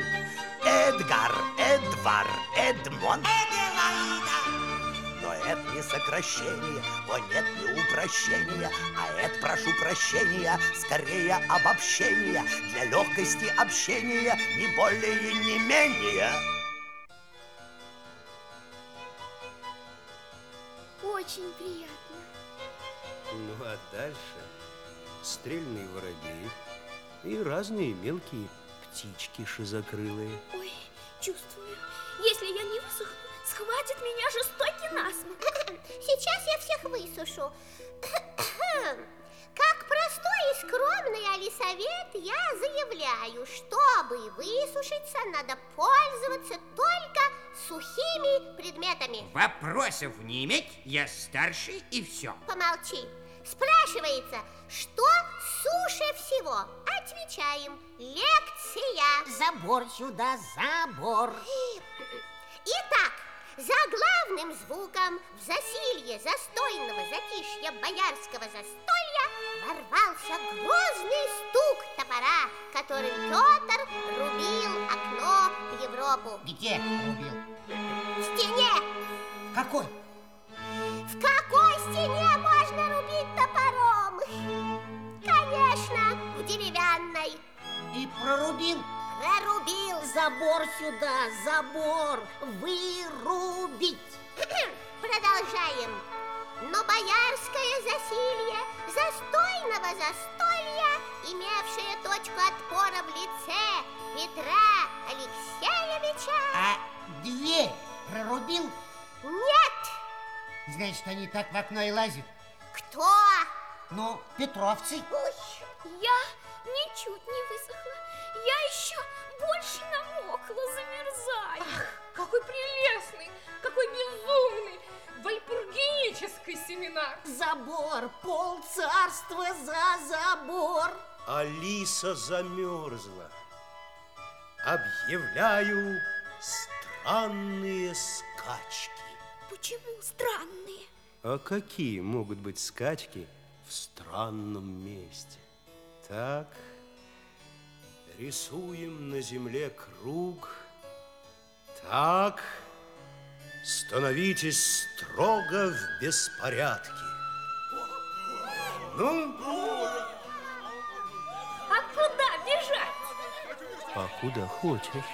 Speaker 12: Эдгар, Эдвар, Эдмон. Эделаида. Но это не сокращение, о нет, не упрощение. А это, прошу прощения, скорее обобщение. Для легкости общения, не более, не менее
Speaker 4: Очень приятно.
Speaker 1: Ну, а дальше стрельные воробьи и разные мелкие птички шизокрылые.
Speaker 4: Ой, чувствую, если я не высохну, схватит меня жестокий насморк.
Speaker 9: Сейчас я всех высушу. Как простой и скромный Алисовет я заявляю, чтобы высушиться, надо пользоваться только сухими предметами.
Speaker 10: Вопросов не иметь, я старший и все.
Speaker 9: Помолчи. Спрашивается, что суше всего? Отвечаем. Лекция.
Speaker 11: Забор сюда, забор.
Speaker 9: Итак, за главным звуком в засилье застойного затишья боярского застолья ворвался грозный стук топора, которым Петр рубил окно в Европу.
Speaker 11: Где рубил?
Speaker 9: В стене?
Speaker 13: Какой?
Speaker 9: В какой стене можно рубить топором? Конечно, в деревянной.
Speaker 6: И прорубил.
Speaker 9: Прорубил.
Speaker 6: Забор сюда, забор. Вырубить.
Speaker 9: Продолжаем. Но боярское засилье застойного застолья, имевшее точку отпора в лице Петра Алексеевича...
Speaker 13: А дверь прорубил?
Speaker 9: Нет!
Speaker 13: Значит, они так в окно и лазят.
Speaker 9: Кто?
Speaker 13: Ну, петровцы.
Speaker 4: Я ничуть не высохла. Я еще больше намокла, замерзаю.
Speaker 7: Какой прелестный, какой безумный, вальпургенический семинар.
Speaker 6: Забор, пол царства за забор.
Speaker 1: Алиса замерзла. Объявляю странные скачки.
Speaker 4: Почему странные?
Speaker 1: А какие могут быть скачки в странном месте? Так, рисуем на земле круг. Так, становитесь строго в беспорядке. Ну,
Speaker 4: А куда бежать?
Speaker 1: а куда хочешь.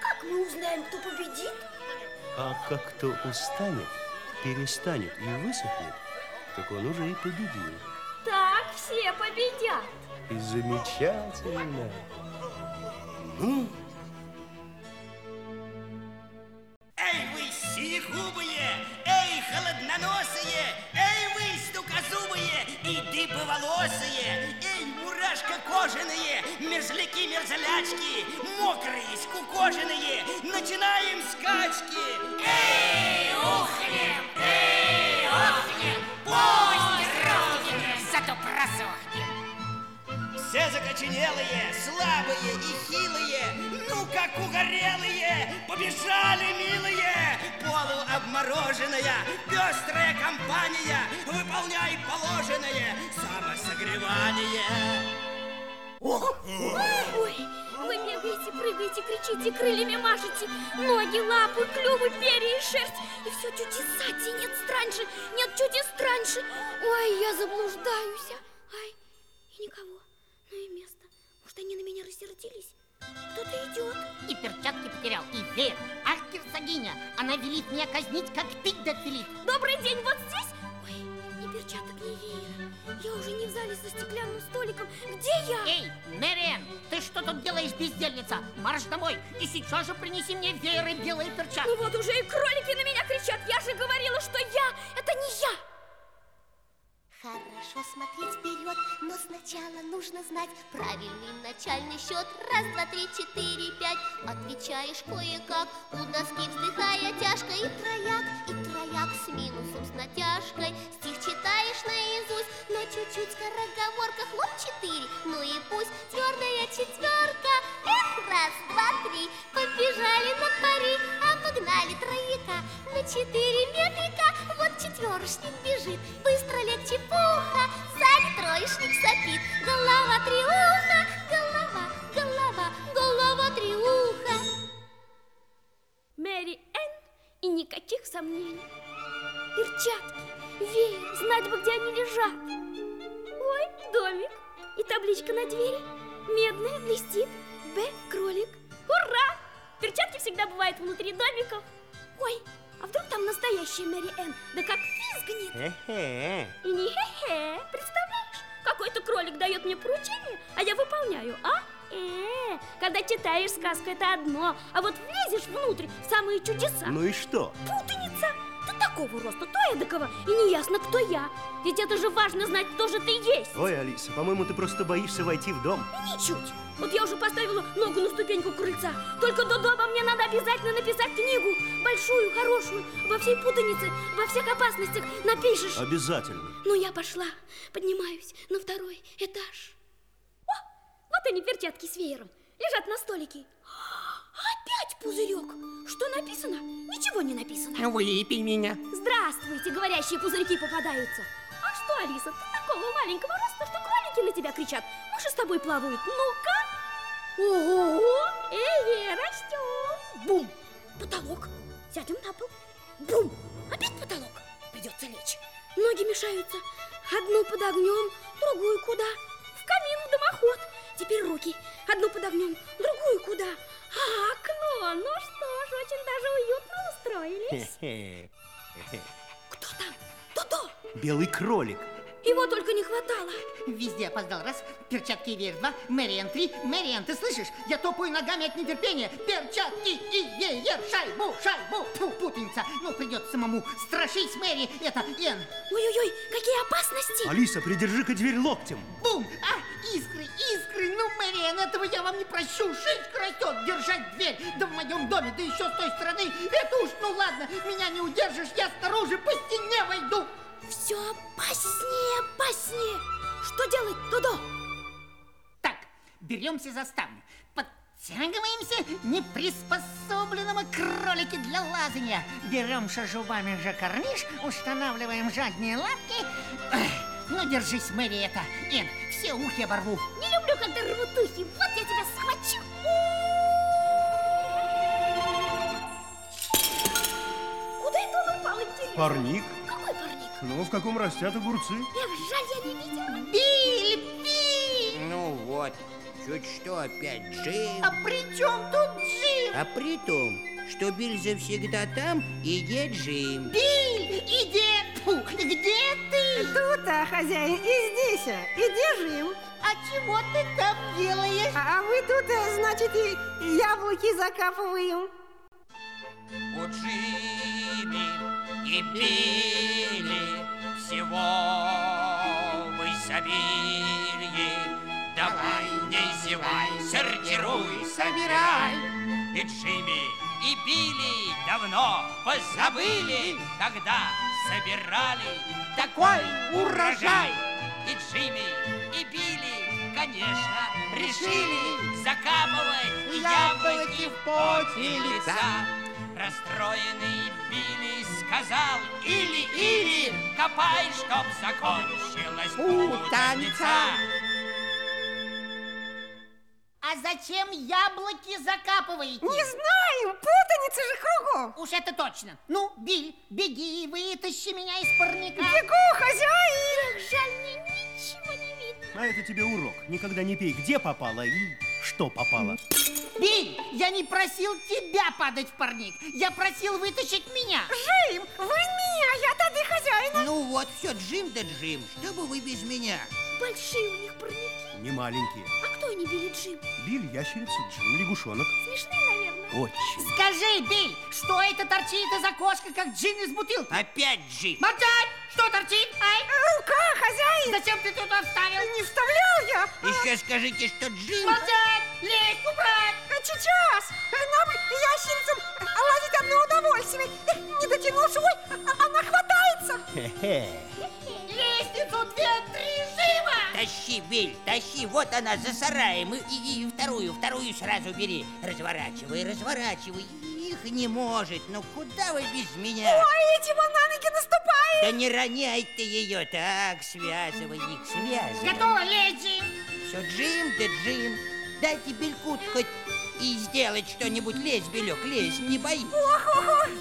Speaker 4: Как мы узнаем, кто победит?
Speaker 1: А как кто устанет, перестанет и высохнет, так он уже и победил.
Speaker 4: Так все победят.
Speaker 1: И замечательно. Ну,
Speaker 13: Эй, вы синегубые! Эй, холодноносые! Эй, вы стукозубые и дыбоволосые! Эй, мурашка кожаные! Мерзляки-мерзлячки! Мокрые, скукоженные! Начинаем скачки! Эй, ухнем! Эй, ухнем! Пусть Все закоченелые, слабые и хилые, ну как угорелые, побежали, милые! Полуобмороженная, пестрая компания, выполняй положенное самосогревание!
Speaker 4: Ой, вы бегаете, прыгаете, кричите, крыльями машете, ноги, лапы, клювы, перья и шерсть. И все чудесати, нет страньше, нет чудес страньше. Ой, я заблуждаюсь. Ай, и никого, и место. Может, они на меня рассердились? Кто-то идет.
Speaker 6: И перчатки потерял, и веер. Ах, герцогиня, она велит меня казнить, как пить да пилит.
Speaker 4: Добрый день, вот здесь? Ой, ни перчаток, ни веера. Я уже не в зале за стеклянным столиком. Где я?
Speaker 6: Эй, Мэриэн, ты что тут делаешь, бездельница? Марш домой и сейчас же принеси мне веер и белые перчатки.
Speaker 4: Ну вот уже и кролики на меня кричат. Я же говорила, что я – это не я.
Speaker 9: Хорошо смотреть вперед, но сначала нужно знать правильный начальный счет. Раз, два, три, четыре, пять. Отвечаешь кое-как, у доски вздыхая тяжко. И трояк, и трояк с минусом, с натяжкой. Стих читаешь наизусть, но чуть-чуть скороговорка. Хлоп, четыре, ну и пусть твердая четверка. Эх, раз, два, три, побежали на пари, обогнали трояка на четыре метрика. Вот четверошник бежит, быстро легче пуха, сзади троечник сопит, голова триуха, голова, голова, голова триуха.
Speaker 4: Мэри Энн и никаких сомнений. Перчатки, веер, знать бы, где они лежат. Ой, домик и табличка на двери. Медная, блестит. Б, кролик. Ура! Перчатки всегда бывают внутри домиков. Ой, а вдруг там настоящая Мэри Энн? Да как пискнет.
Speaker 1: Хе-хе.
Speaker 4: И не хе-хе, представляешь? Какой-то кролик дает мне поручение, а я выполняю, а? Э, когда читаешь сказку, это одно, а вот влезешь внутрь в самые чудеса.
Speaker 1: Ну и что?
Speaker 4: Путаница! Такого роста, то эдакого, и неясно, кто я. Ведь это же важно знать, кто же ты есть.
Speaker 1: Ой, Алиса, по-моему, ты просто боишься войти в дом.
Speaker 4: Ничуть. Вот я уже поставила ногу на ступеньку крыльца. Только до дома мне надо обязательно написать книгу. Большую, хорошую, во всей путанице, во всех опасностях напишешь.
Speaker 1: Обязательно.
Speaker 4: Ну, я пошла, поднимаюсь на второй этаж. О, вот они, перчатки с веером, лежат на столике. Опять пузырек. Что написано? Ничего не написано.
Speaker 13: Выпей меня.
Speaker 4: Здравствуйте, говорящие пузырьки попадаются. А что, Алиса, ты такого маленького роста, что кролики на тебя кричат. Мыши с тобой плавают. Ну-ка. Ого! Эй, растем. Бум! Потолок. Сядем на пол. Бум! Опять потолок. Придется лечь. Ноги мешаются. Одну под огнем, другую куда? В камин, в дымоход. Теперь руки. Одну под огнем, другую куда? А, окно. Ну что ж, очень даже уютно устроились. Кто там? Додо!
Speaker 1: Белый кролик.
Speaker 4: Его только не хватало.
Speaker 6: Везде опоздал. Раз, перчатки вверх. Два, Мэриэн. Три, Мэриэн, ты слышишь? Я топаю ногами от нетерпения. Перчатки и веер. Шайбу, шайбу. Фу, путаница. Ну, придется самому страшить Мэри. Это Эн.
Speaker 4: Ой-ой-ой, какие опасности!
Speaker 1: Алиса, придержи-ка дверь локтем.
Speaker 6: Бум! А, искры, искры! Ну, Мэриэн, этого я вам не прощу. Шишка растет, держать дверь. Да в моем доме, да еще с той стороны. Это уж, ну ладно, меня не удержишь, я снаружи по стене войду.
Speaker 4: Все опаснее, опаснее. Что делать, Додо?
Speaker 6: Так, беремся за ставню. Подтягиваемся неприспособленного кролики для лазания. Беремся зубами за карниш, устанавливаем задние лапки. Эх, ну, держись, Мэри, это. Эн, все ухи оборву.
Speaker 4: Не люблю, когда рвут ухи. Вот я тебя схвачу. Куда это он упал, интересно?
Speaker 1: Парник. Ну, в каком растят огурцы.
Speaker 4: Эх, жаль, я не видела.
Speaker 6: Биль, Биль!
Speaker 10: Ну вот, чуть что опять Джим.
Speaker 6: А при чем тут Джим?
Speaker 10: А при том, что Биль завсегда там, и где Джим.
Speaker 6: Биль, иди! Фу, где ты?
Speaker 14: Тут, а, хозяин, и здесь, а, и где жил?
Speaker 6: А чего ты там делаешь?
Speaker 14: А, а вы тут, а, значит, и яблоки закапываем.
Speaker 15: У Джимми и Билли всего в изобилии. Давай, не зевай, сортируй, собирай. И Джимми, и Билли давно позабыли, когда собирали такой урожай. И Джимми, и Билли, конечно, решили закапывать яблоки в поте лица. Расстроенный Билли сказал Или-или, копай, чтоб закончилась путаница
Speaker 6: А зачем яблоки закапываете?
Speaker 14: Не знаем, путаница же кругом.
Speaker 6: Уж это точно. Ну, Биль, беги, вытащи меня из парника.
Speaker 14: Бегу, хозяин.
Speaker 4: Эх, жаль, мне ничего не видно.
Speaker 1: А это тебе урок. Никогда не пей, где попало и что попало.
Speaker 6: Биль, я не просил тебя падать в парник. Я просил вытащить меня.
Speaker 14: Джим, вы меня, я тады хозяина.
Speaker 10: Ну вот, все, Джим да Джим, что бы вы без меня?
Speaker 4: Большие у них парники.
Speaker 1: Не маленькие.
Speaker 4: А кто они, Билли Джим?
Speaker 1: Биль, ящерица, Джим, лягушонок.
Speaker 4: Смешные, наверное.
Speaker 1: Очень.
Speaker 6: Скажи, Биль, что это торчит из окошка, как джин из бутылки?
Speaker 10: Опять Джим.
Speaker 6: Молчать! Что торчит? Ай!
Speaker 14: Рука, хозяин.
Speaker 6: Зачем ты туда вставил?
Speaker 14: Не вставлял я.
Speaker 10: Еще скажите, что Джим...
Speaker 6: Молчать! Лезь, убрать!
Speaker 14: А Сейчас. Нам, ящерицам, лазить одно удовольствие. Не дотянул свой, а она хватается.
Speaker 1: Хе-хе.
Speaker 6: Лестницу две, три, живо!
Speaker 10: Тащи, Биль, тащи, вот она за сараем. И, и- и вторую, вторую сразу бери. Разворачивай, разворачивай. Их не может, ну куда вы без меня?
Speaker 14: Ой, эти вон на ноги наступает.
Speaker 10: Да не роняй ты ее, так, связывай их, связывай.
Speaker 6: Готово, лезь, Джим!
Speaker 10: Все, Джим да Джим, дайте Бельку хоть и сделать что-нибудь. Лезь, Белек, лезь, не боись.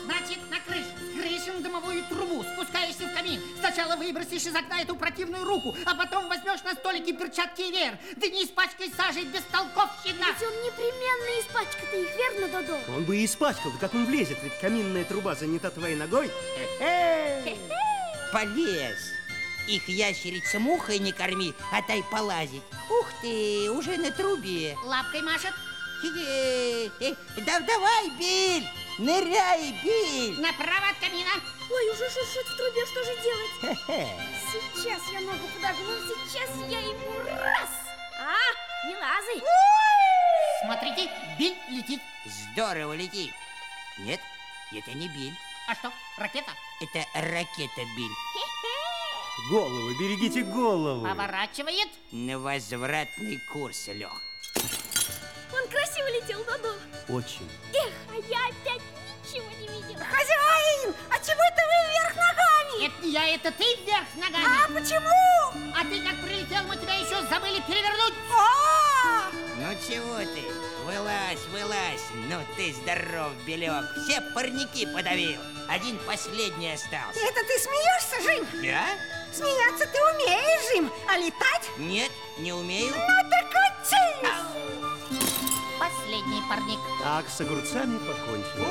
Speaker 6: Значит, на крышу. С крыши на дымовую трубу. Спускаешься в камин. Сначала выбросишь из окна эту противную руку, а потом возьмешь на столике перчатки и веер. Да не испачкай сажей бестолковщина.
Speaker 4: Ведь он непременно испачкает их, верно, Додо?
Speaker 1: Он бы и испачкал, да как он влезет, ведь каминная труба занята твоей ногой.
Speaker 10: Полез. Их ящерица мухой не корми, а дай полазить. Ух ты, уже на трубе.
Speaker 6: Лапкой машет.
Speaker 10: Да давай, Биль, ныряй, Биль.
Speaker 6: Направо от камина.
Speaker 4: Ой, уже шуршит в трубе, что же делать? Сейчас я ногу подогну, сейчас я ему раз. А, не лазай.
Speaker 6: Смотрите, Биль летит.
Speaker 10: Здорово летит. Нет, это не Биль.
Speaker 6: А что, ракета?
Speaker 10: Это ракета Биль.
Speaker 1: Голову, берегите голову.
Speaker 6: Поворачивает.
Speaker 10: На возвратный курс лег.
Speaker 4: Красиво летел, Додо.
Speaker 1: Очень.
Speaker 4: Эх, а я опять ничего не видела.
Speaker 14: Хозяин, а чего это вы вверх ногами?
Speaker 6: Это не я,
Speaker 11: это ты вверх ногами?
Speaker 14: А почему?
Speaker 11: А ты как прилетел, мы тебя еще забыли перевернуть.
Speaker 14: А!
Speaker 10: Ну чего ты? Вылазь, вылазь. Ну ты здоров, Белек. Все парники подавил. Один последний остался.
Speaker 14: Это ты смеешься, Жим?
Speaker 10: Да?
Speaker 14: Смеяться ты умеешь, Жим, а летать?
Speaker 10: Нет, не умею.
Speaker 14: Ну так учись!
Speaker 11: Парник.
Speaker 1: Так, с огурцами покончено.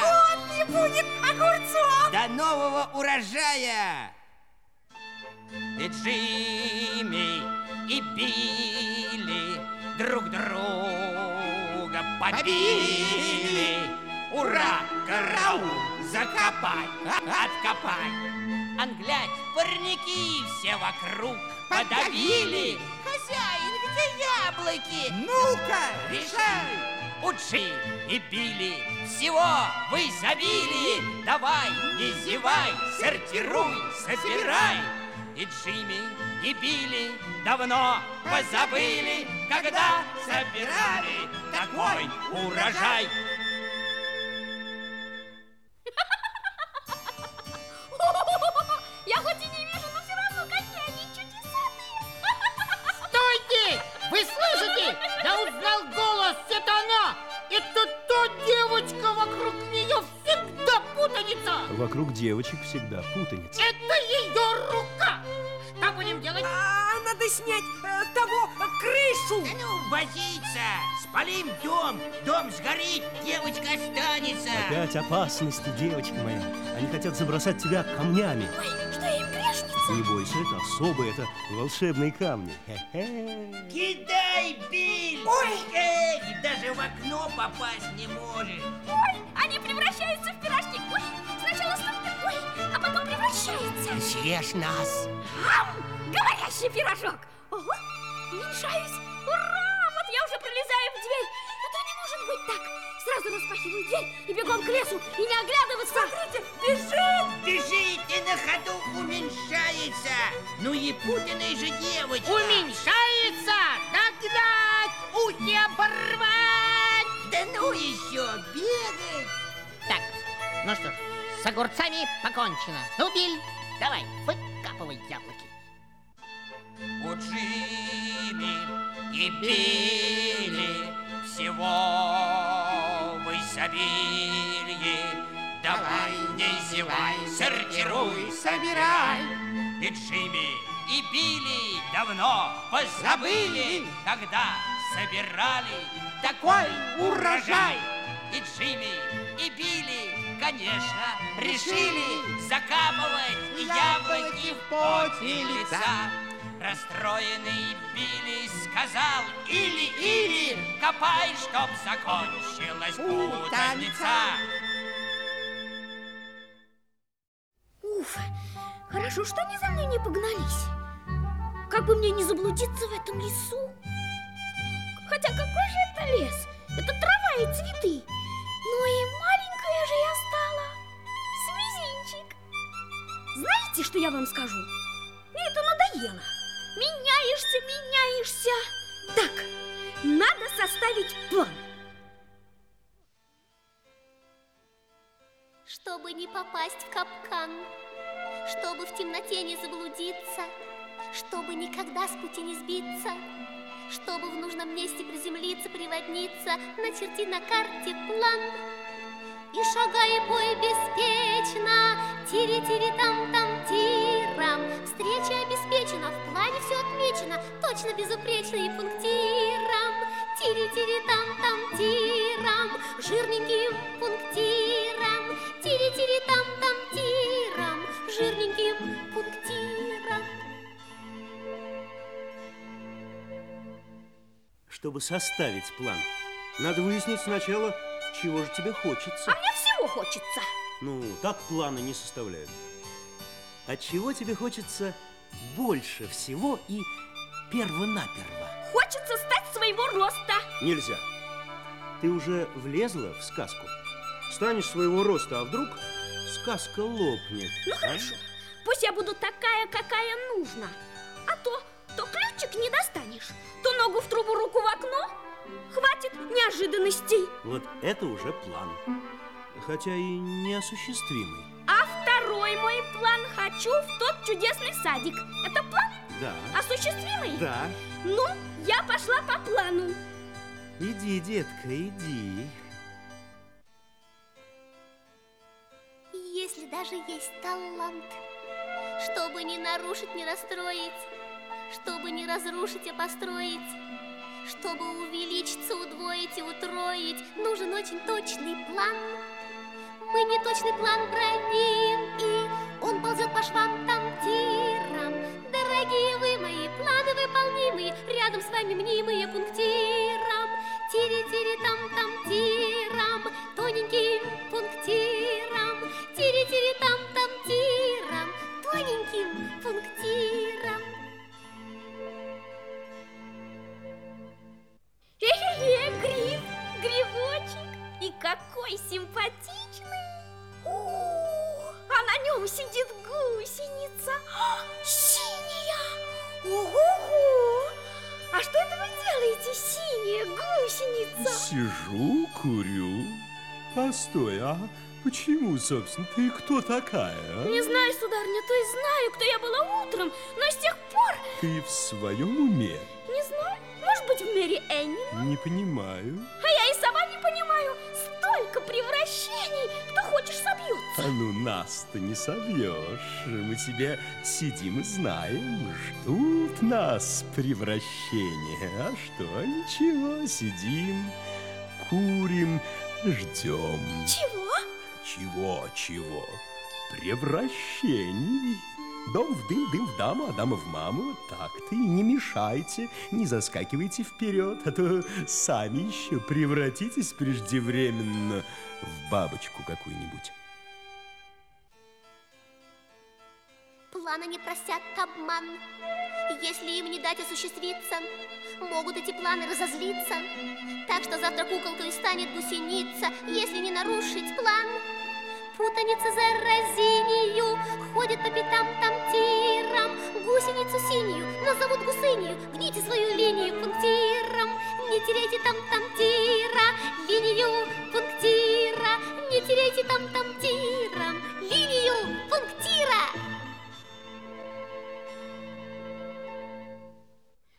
Speaker 14: Год не будет огурцов!
Speaker 10: До нового урожая! И Джимми, и Билли друг друга побили. Ура! Караул! Закопай! Откопай! Англять, парники все вокруг подавили. Хозяин, где яблоки? Ну-ка, решай! Учи и били, всего вы забили. Давай, не зевай, сортируй, собирай. И Джимми, и Билли давно позабыли, когда собирали такой урожай.
Speaker 3: Я хоть и не вижу, но все равно какие они чудесатые.
Speaker 11: Стойте! Вы слышите? Я узнал голос, это она! Это та девочка, вокруг нее всегда путаница!
Speaker 1: Вокруг девочек всегда путаница.
Speaker 11: Это ее рука! Что будем делать?
Speaker 14: А, надо снять э, того крышу!
Speaker 10: Да ну, возиться! Спалим дом, дом сгорит, девочка останется.
Speaker 1: Опять опасности, девочка моя. Они хотят забросать тебя камнями.
Speaker 3: Ой, что я им грешница?
Speaker 1: Не бойся, это особые, это волшебные камни. Хе-хе.
Speaker 10: Кидай, Биль!
Speaker 14: Ой!
Speaker 10: Эй, даже в окно попасть не можешь.
Speaker 3: Ой, они превращаются в пирожки. Ой, сначала столько, ой, а потом превращаются.
Speaker 12: Съешь нас.
Speaker 3: Ам! Говорящий пирожок. Ого, уменьшаюсь. Ура! Вот я уже пролезаю в дверь. Это не может быть так. Сразу распахиваю дверь и бегом к лесу. И не оглядываться. Смотрите, бежит!
Speaker 10: Бежит и на ходу уменьшается. Ну и путанная же девочка.
Speaker 11: Уменьшается! Догнать! Ухи оборвать!
Speaker 10: Да ну еще, бегать.
Speaker 11: Так, ну что ж, с огурцами покончено. Ну, Биль, давай, выкапывай яблоки.
Speaker 15: У Джимми и Билли всего в изобилии. Давай, не зевай, сортируй, собирай. И Джимми, и Билли давно позабыли, когда собирали такой урожай. И Джимми, и Билли, конечно, решили закапывать яблоки в поте лица. Расстроенный Билли сказал Или-или, копай, чтоб закончилась путаница
Speaker 4: Уф, хорошо, что они за мной не погнались. Как бы мне не заблудиться в этом лесу. Хотя какой же это лес? Это трава и цветы. Ну и маленькая же я стала. С мизинчик. Знаете, что я вам скажу? Мне это надоело. Меняешься, меняешься. Так, надо составить план.
Speaker 9: Чтобы не попасть в капкан, чтобы в темноте не заблудиться, чтобы никогда с пути не сбиться, чтобы в нужном месте приземлиться, приводниться, начерти на карте план. И шагай бой беспечно, тири-тири-там-там-тирам. Встреча обеспечена, в плане все отмечено, точно безупречно и пунктиром. Тири-тири-там-там-тирам, жирненьким пунктиром. Тири-тири-там-там-тирам, жирненьким пунктиром.
Speaker 1: Чтобы составить план, надо выяснить сначала, чего же тебе хочется.
Speaker 4: А мне всего хочется.
Speaker 1: Ну, так планы не составляют. От чего тебе хочется больше всего и перво-наперво?
Speaker 4: Хочется стать своего роста.
Speaker 1: Нельзя. Ты уже влезла в сказку. Станешь своего роста, а вдруг сказка лопнет.
Speaker 4: Ну
Speaker 1: а?
Speaker 4: хорошо, пусть я буду такая, какая нужна. А то, то ключик не достанешь, то ногу в трубу, руку в окно. Хватит неожиданностей.
Speaker 1: Вот это уже план. Хотя и неосуществимый.
Speaker 4: А мой план. Хочу в тот чудесный садик. Это план
Speaker 16: Да.
Speaker 4: осуществимый?
Speaker 16: Да.
Speaker 4: Ну, я пошла по плану.
Speaker 16: Иди, детка, иди.
Speaker 9: Если даже есть талант, чтобы не нарушить, не расстроить, чтобы не разрушить, а построить, чтобы увеличиться, удвоить и утроить, нужен очень точный план. Мы не точный план броним, и он ползет по швам там тирам. Дорогие вы мои, планы выполнимые, рядом с вами мнимые пунктиром. Тири-тири-там-там
Speaker 4: гусеница. А, Синяя. Ого! А что это вы делаете, синяя гусеница?
Speaker 1: Сижу, курю. Постой, а почему, собственно, ты кто такая? а?
Speaker 4: Не знаю, сударыня, то есть знаю, кто я была утром, но с тех пор
Speaker 1: Ты в своем уме?
Speaker 4: не знаю. Может быть, в Мэри Энни?
Speaker 1: Не понимаю.
Speaker 4: А я и сама не понимаю. Столько превращений, кто хочешь собьется.
Speaker 1: А ну нас-то не совьешь. Мы тебе сидим и знаем. Ждут нас превращения. А что, ничего, сидим, курим, ждем.
Speaker 4: Чего?
Speaker 1: Чего, чего? Превращений. Дом в дым, дым в даму, а дама в маму. Так-то и не мешайте, не заскакивайте вперед, а то сами еще превратитесь преждевременно в бабочку какую-нибудь.
Speaker 9: Планы не простят обман. Если им не дать осуществиться, могут эти планы разозлиться. Так что завтра куколкой станет гусеница, если не нарушить план. Путаница за разинию, ходит по пятам там тиром. Гусеницу синюю назовут гусынью, гните свою линию пунктиром. Не теряйте там там тира, линию пунктира. Не теряйте там там тиром, линию пунктира.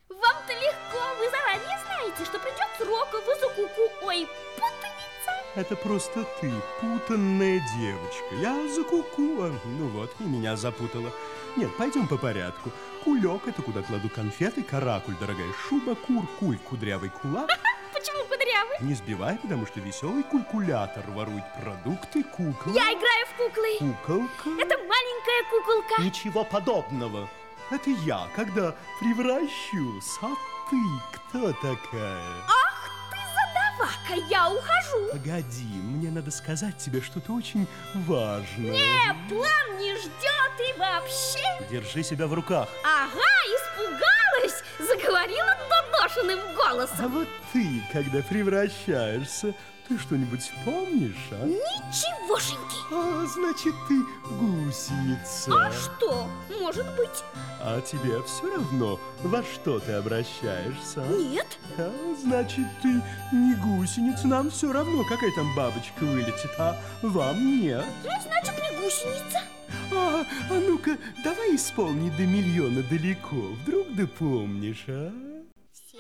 Speaker 4: Вам-то легко, вы заранее знаете, что придет срок, вы закуку. Ой, путаница.
Speaker 1: Это просто ты, путанная девочка. Я за куку. а, Ну вот, и меня запутала. Нет, пойдем по порядку. Кулек – это куда кладу конфеты, каракуль, дорогая шуба, кур, куль, кудрявый кулак.
Speaker 4: Почему кудрявый?
Speaker 1: Не сбивай, потому что веселый кулькулятор ворует продукты, кукла.
Speaker 4: Я играю в куклы.
Speaker 1: Куколка?
Speaker 4: Это маленькая куколка.
Speaker 1: Ничего подобного. Это я, когда превращусь. А ты кто такая?
Speaker 4: Ты задавака, я ухожу.
Speaker 1: Погоди, мне надо сказать тебе что-то очень важное.
Speaker 4: Не, план не ждет и вообще.
Speaker 1: Держи себя в руках.
Speaker 4: Ага, испугалась, заговорила доношенным
Speaker 1: А
Speaker 4: голосом.
Speaker 1: вот ты, когда превращаешься, ты что-нибудь помнишь, а?
Speaker 4: Ничегошеньки.
Speaker 1: А, значит, ты гусеница.
Speaker 4: А что? Может быть.
Speaker 1: А тебе все равно, во что ты обращаешься? а?
Speaker 4: Нет.
Speaker 1: А, значит, ты не гусеница, нам все равно, какая там бабочка вылетит, а вам нет.
Speaker 4: Ну, значит, не гусеница.
Speaker 1: А, а ну-ка, давай исполни до миллиона далеко, вдруг да помнишь, а?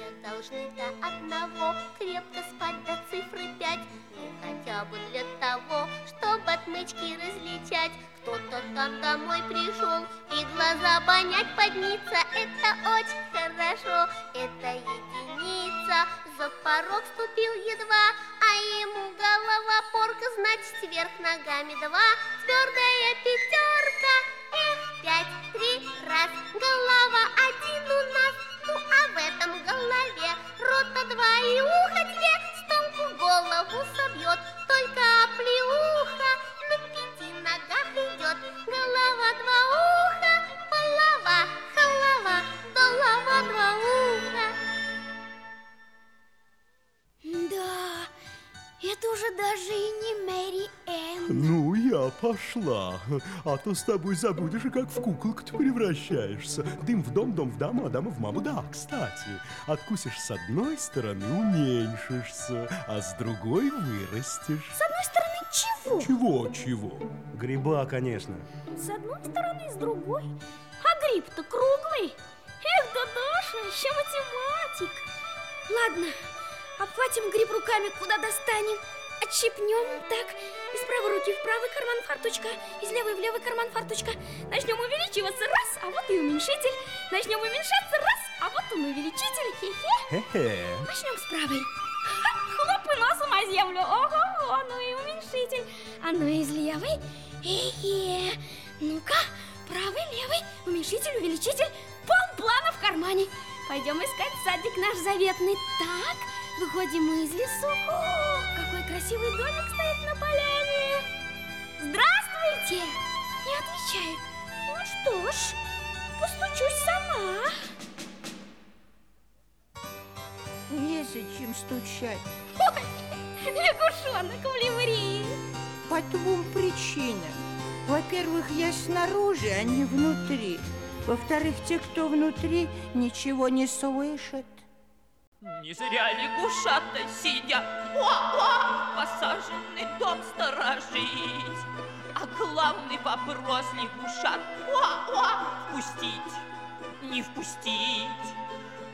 Speaker 9: Все должны до одного крепко спать до цифры пять. Ну, хотя бы для того, чтобы отмычки различать. Кто-то там домой пришел и глаза понять поднится. Это очень хорошо, это единица. За порог ступил едва, а ему голова порка, значит, вверх ногами два. Твердая пятерка, эх, пять, три, раз. Голова один у нас, ну а в этом голове рота два и ухо две С толку голову собьет, только оплеуха На пяти ногах идет. Голова два уха, голова, голова, голова два уха.
Speaker 4: Да, это уже даже и не Мэри Энн.
Speaker 1: Ну, я пошла. А то с тобой забудешь, и как в куколку ты превращаешься. Дым в дом, дом в даму, а дама в маму. Да, кстати, откусишь с одной стороны, уменьшишься, а с другой вырастешь.
Speaker 4: С одной стороны Чего?
Speaker 17: Чего-чего?
Speaker 18: Гриба, конечно.
Speaker 4: С одной стороны, с другой. А гриб-то круглый. Эх, Дадаша, еще математик. Ладно, обхватим гриб руками, куда достанем. Отщипнем так. Из правой руки в правый карман фарточка, из левой в левый карман фарточка. Начнем увеличиваться, раз, а вот и уменьшитель. Начнем уменьшаться, раз, а вот он увеличитель. Хе-хе.
Speaker 17: Хе-хе.
Speaker 4: Начнем с правой. Хлоп и носом о землю. Ого, ну и уменьшитель. А ну из левой. Хе-хе. Ну-ка, правый, левый, уменьшитель, увеличитель. Полплана в кармане. Пойдем искать садик наш заветный. Так, выходим мы из лесу. О, какой красивый домик стоит на поляне. Здравствуйте. Не отвечает. Ну что ж, постучусь сама.
Speaker 15: Незачем стучать.
Speaker 4: Ой, лягушонок в ливрее.
Speaker 15: По двум причинам. Во-первых, я снаружи, а не внутри. Во-вторых, те, кто внутри, ничего не слышат.
Speaker 19: Не зря лягушата сидят, о-о, посаженный дом сторожить. А главный вопрос лягушат, о-о, впустить, не впустить.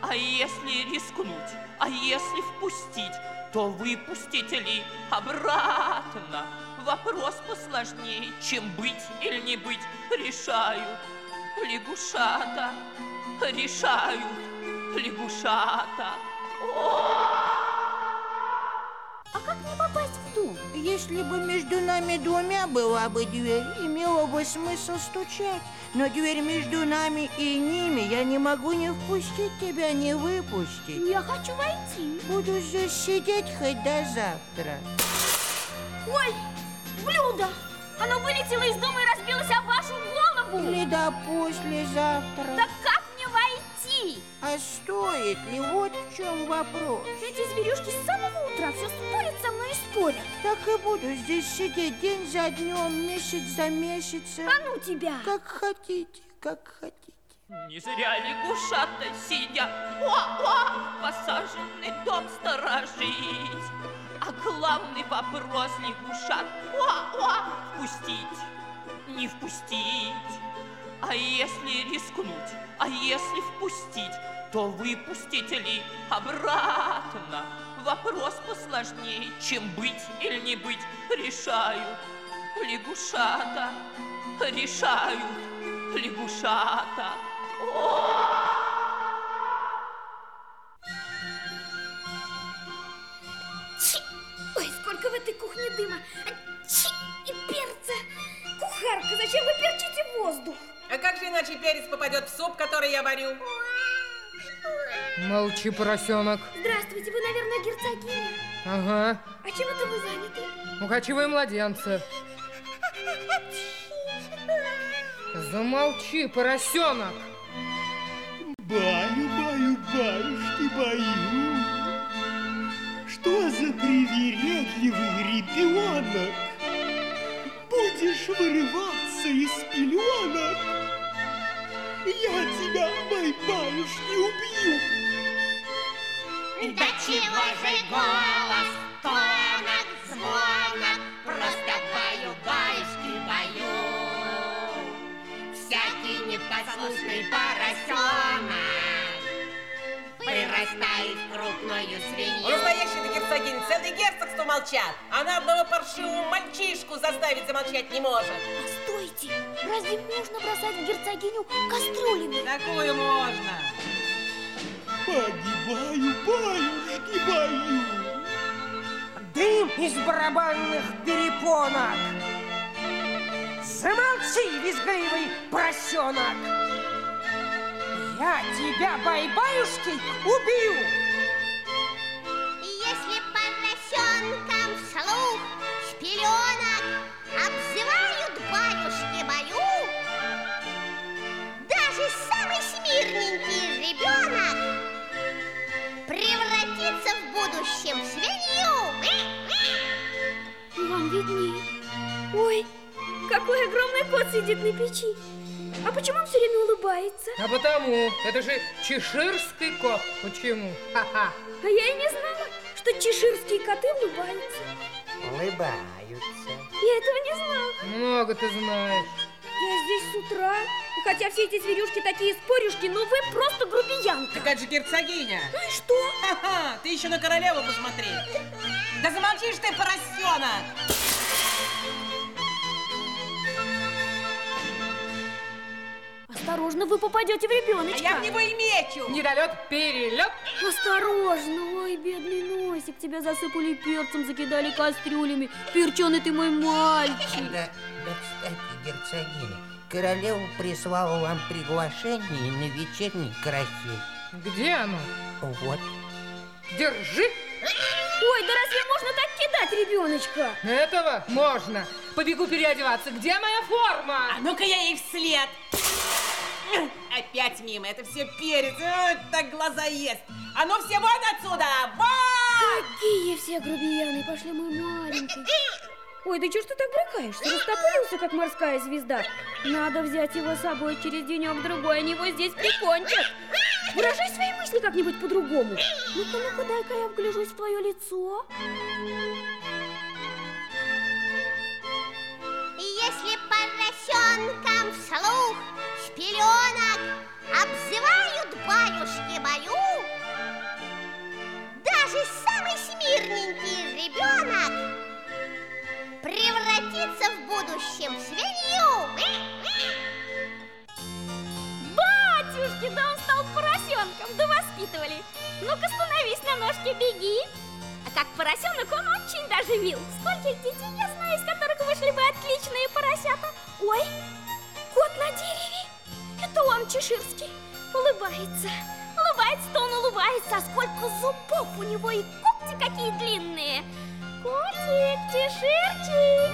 Speaker 19: А если рискнуть, а если впустить, то выпустить ли обратно? Вопрос посложнее, чем быть или не быть, решают лягушата, решают лягушата.
Speaker 15: А как мне попасть в дом? Если бы между нами двумя была бы дверь, имело бы смысл стучать. Но дверь между нами и ними, я не могу не впустить тебя, не выпустить.
Speaker 4: Я хочу войти.
Speaker 15: Буду здесь сидеть хоть до завтра.
Speaker 4: Ой, блюдо! Оно вылетело из дома и разбилось об вашу голову.
Speaker 15: Или до послезавтра.
Speaker 4: Так как?
Speaker 15: А стоит ли? Вот в чем вопрос.
Speaker 4: Эти зверюшки с самого утра все спорят со мной и спорят.
Speaker 15: Так и буду здесь сидеть день за днем, месяц за месяцем.
Speaker 4: А ну тебя!
Speaker 15: Как хотите, как хотите.
Speaker 19: Не зря лягушата сидят, о-о, посаженный дом сторожить. А главный вопрос лягушат, о-о, впустить, не впустить. А если рискнуть, а если впустить, то выпустить ли обратно? Вопрос посложнее, чем быть или не быть, решают лягушата, решают лягушата.
Speaker 4: Чи! Ой, сколько в этой кухне дыма! Чи! И перца! Кухарка, зачем вы перчите воздух?
Speaker 20: А как же иначе перец попадет в суп, который я варю?
Speaker 7: Молчи, поросенок.
Speaker 4: Здравствуйте, вы, наверное, герцогиня.
Speaker 7: Ага.
Speaker 4: А чем это вы заняты?
Speaker 7: Укачивай младенца. Замолчи, поросенок.
Speaker 1: Баю, баю, баюшки, баю. Что за привередливый ребенок? Будешь вырываться из пеленок? Я тебя, мои баюшки, убью.
Speaker 21: Да чего же голос тонок, звонок, Просто баю, баюшки, баю. Всякий непослушный поросенок Вырастает крупную свинью.
Speaker 20: Герцогинь, целый герцогство молчат. Она одного паршивого мальчишку заставить замолчать не может.
Speaker 4: Постойте, разве можно бросать в герцогиню кастрюлями?
Speaker 20: Такую можно.
Speaker 1: Погибаю, баюшки, баю.
Speaker 14: Дым из барабанных перепонок. Замолчи, визгливый поросенок. Я тебя, байбаюшки, убью.
Speaker 21: Будущем свинью.
Speaker 4: Вам виднее. Ой, какой огромный кот сидит на печи. А почему он все время улыбается?
Speaker 7: А потому, это же чеширский кот. Почему? Ха-ха.
Speaker 4: А я и не знала, что чеширские коты улыбаются.
Speaker 11: Улыбаются.
Speaker 4: Я этого не знала.
Speaker 7: Много ты знаешь.
Speaker 4: Я здесь с утра. И хотя все эти зверюшки такие спорюшки, но вы просто грубиянка.
Speaker 20: Так это же герцогиня.
Speaker 4: Ну и что?
Speaker 20: Ха-ха, ты еще на королеву посмотри. Да замолчишь ты, поросенок!
Speaker 4: Осторожно, вы попадете в ребеночка.
Speaker 20: А я в него и мечу.
Speaker 7: Недолет, перелет.
Speaker 4: Осторожно, ой, бедный носик, тебя засыпали перцем, закидали кастрюлями. Перченый ты мой мальчик.
Speaker 11: Да, да, кстати, герцогиня, королева прислала вам приглашение на вечерний карасель.
Speaker 7: Где оно?
Speaker 11: Вот.
Speaker 7: Держи.
Speaker 4: Ой, да разве можно так кидать ребеночка?
Speaker 7: Этого можно. Побегу переодеваться. Где моя форма?
Speaker 20: А ну-ка я ей вслед. Опять мимо, это все перец. Ой, так глаза ест. А ну все вон отсюда! Вон!
Speaker 4: Какие все грубияны, пошли мой маленький. Ой, да что ж ты так брыкаешься? Растопырился, как морская звезда. Надо взять его с собой через денек-другой, они его здесь прикончат. Выражай свои мысли как-нибудь по-другому. Ну-ка, ну-ка, дай-ка я вгляжусь в твое лицо.
Speaker 9: Если поросенкам вслух с пеленок обзывают баюшки бою, даже самый смирненький ребенок превратится в будущем в свинью.
Speaker 4: Батюшки, да он стал поросенком, да воспитывали. Ну-ка, становись на ножки, беги. А как поросенок он очень даже мил. Скольких детей я знаю, из которых вышли бы отличные поросята. Ой, кот на дереве. Это он, чеширский. Улыбается. Улыбается-то он улыбается, а сколько зубов у него и когти какие длинные. Котик, чеширчик.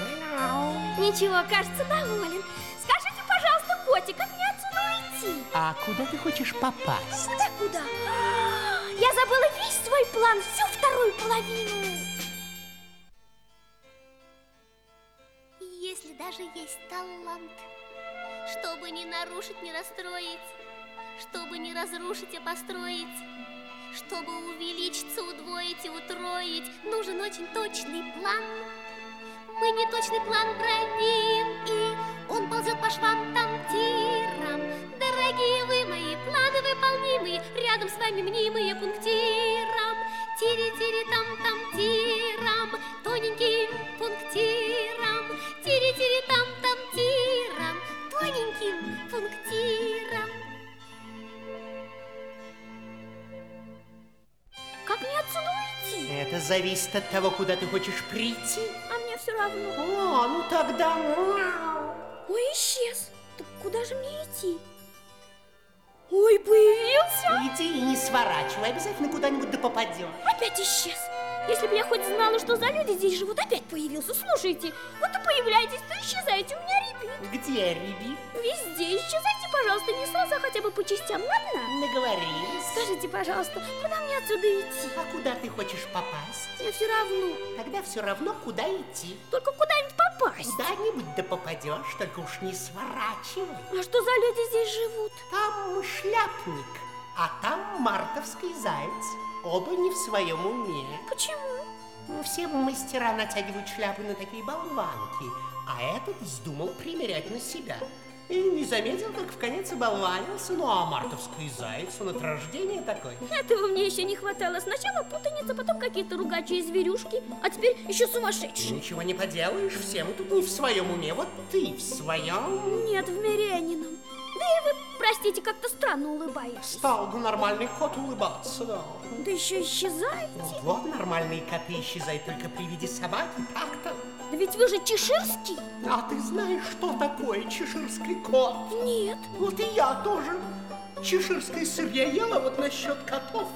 Speaker 4: Ничего, кажется, доволен. Скажите, пожалуйста, котик, как мне отсюда уйти?
Speaker 11: А куда ты хочешь попасть?
Speaker 4: Куда, куда? Я забыла весь свой план, всю вторую половину.
Speaker 9: Если даже есть талант, чтобы не нарушить, не расстроить, чтобы не разрушить, а построить, чтобы увеличиться, удвоить и утроить, нужен очень точный план. Мы не точный план броним, и он ползет по швам там тирам. Дорогие вы мои, планы выполнимые, рядом с вами мнимые пунктиром. Тири-тири-там-там тирам, тоненьким пунктиром. Тири-тири-там-там тирам,
Speaker 11: Это зависит от того, куда ты хочешь прийти.
Speaker 4: А мне все равно.
Speaker 11: О, ну тогда...
Speaker 4: Ой, исчез. Так куда же мне идти? Ой, появился.
Speaker 11: Иди и не сворачивай, обязательно куда-нибудь да попадешь.
Speaker 4: Опять исчез. Если бы я хоть знала, что за люди здесь живут, опять появился. Слушайте, вот и появляйтесь, то исчезайте. У меня ребит.
Speaker 11: Где ребит?
Speaker 4: Везде исчезайте, пожалуйста, не сразу, а хотя бы по частям, ладно?
Speaker 11: Наговорились.
Speaker 4: Скажите, пожалуйста, куда мне отсюда идти?
Speaker 11: А куда ты хочешь попасть?
Speaker 4: Мне все равно.
Speaker 11: Тогда все равно, куда идти.
Speaker 4: Только куда-нибудь попасть.
Speaker 11: Куда-нибудь да попадешь, только уж не сворачивай.
Speaker 4: А что за люди здесь живут?
Speaker 11: Там шляпник, а там мартовский заяц. Оба не в своем уме.
Speaker 4: Почему?
Speaker 11: Ну, Все мастера натягивают шляпы на такие болванки, а этот вздумал примерять на себя. И не заметил, как в конец оболванился. Ну, а мартовский заяц, он от рождения такой.
Speaker 4: Этого мне еще не хватало. Сначала путаница, потом какие-то ругачие зверюшки, а теперь еще сумасшедший.
Speaker 11: Ничего не поделаешь, все мы тут не в своем уме. Вот ты в своем.
Speaker 4: Нет, в Мирянином. Да и вы, простите, как-то странно улыбаетесь.
Speaker 11: Стал бы нормальный кот улыбаться, да.
Speaker 4: Да еще исчезаете.
Speaker 11: Вот нормальные коты исчезают только при виде собаки, так-то.
Speaker 4: Да ведь вы же чеширский.
Speaker 11: А ты знаешь, что такое чеширский кот?
Speaker 4: Нет.
Speaker 11: Вот и я тоже. Чеширский сыр я ела, вот насчет котов.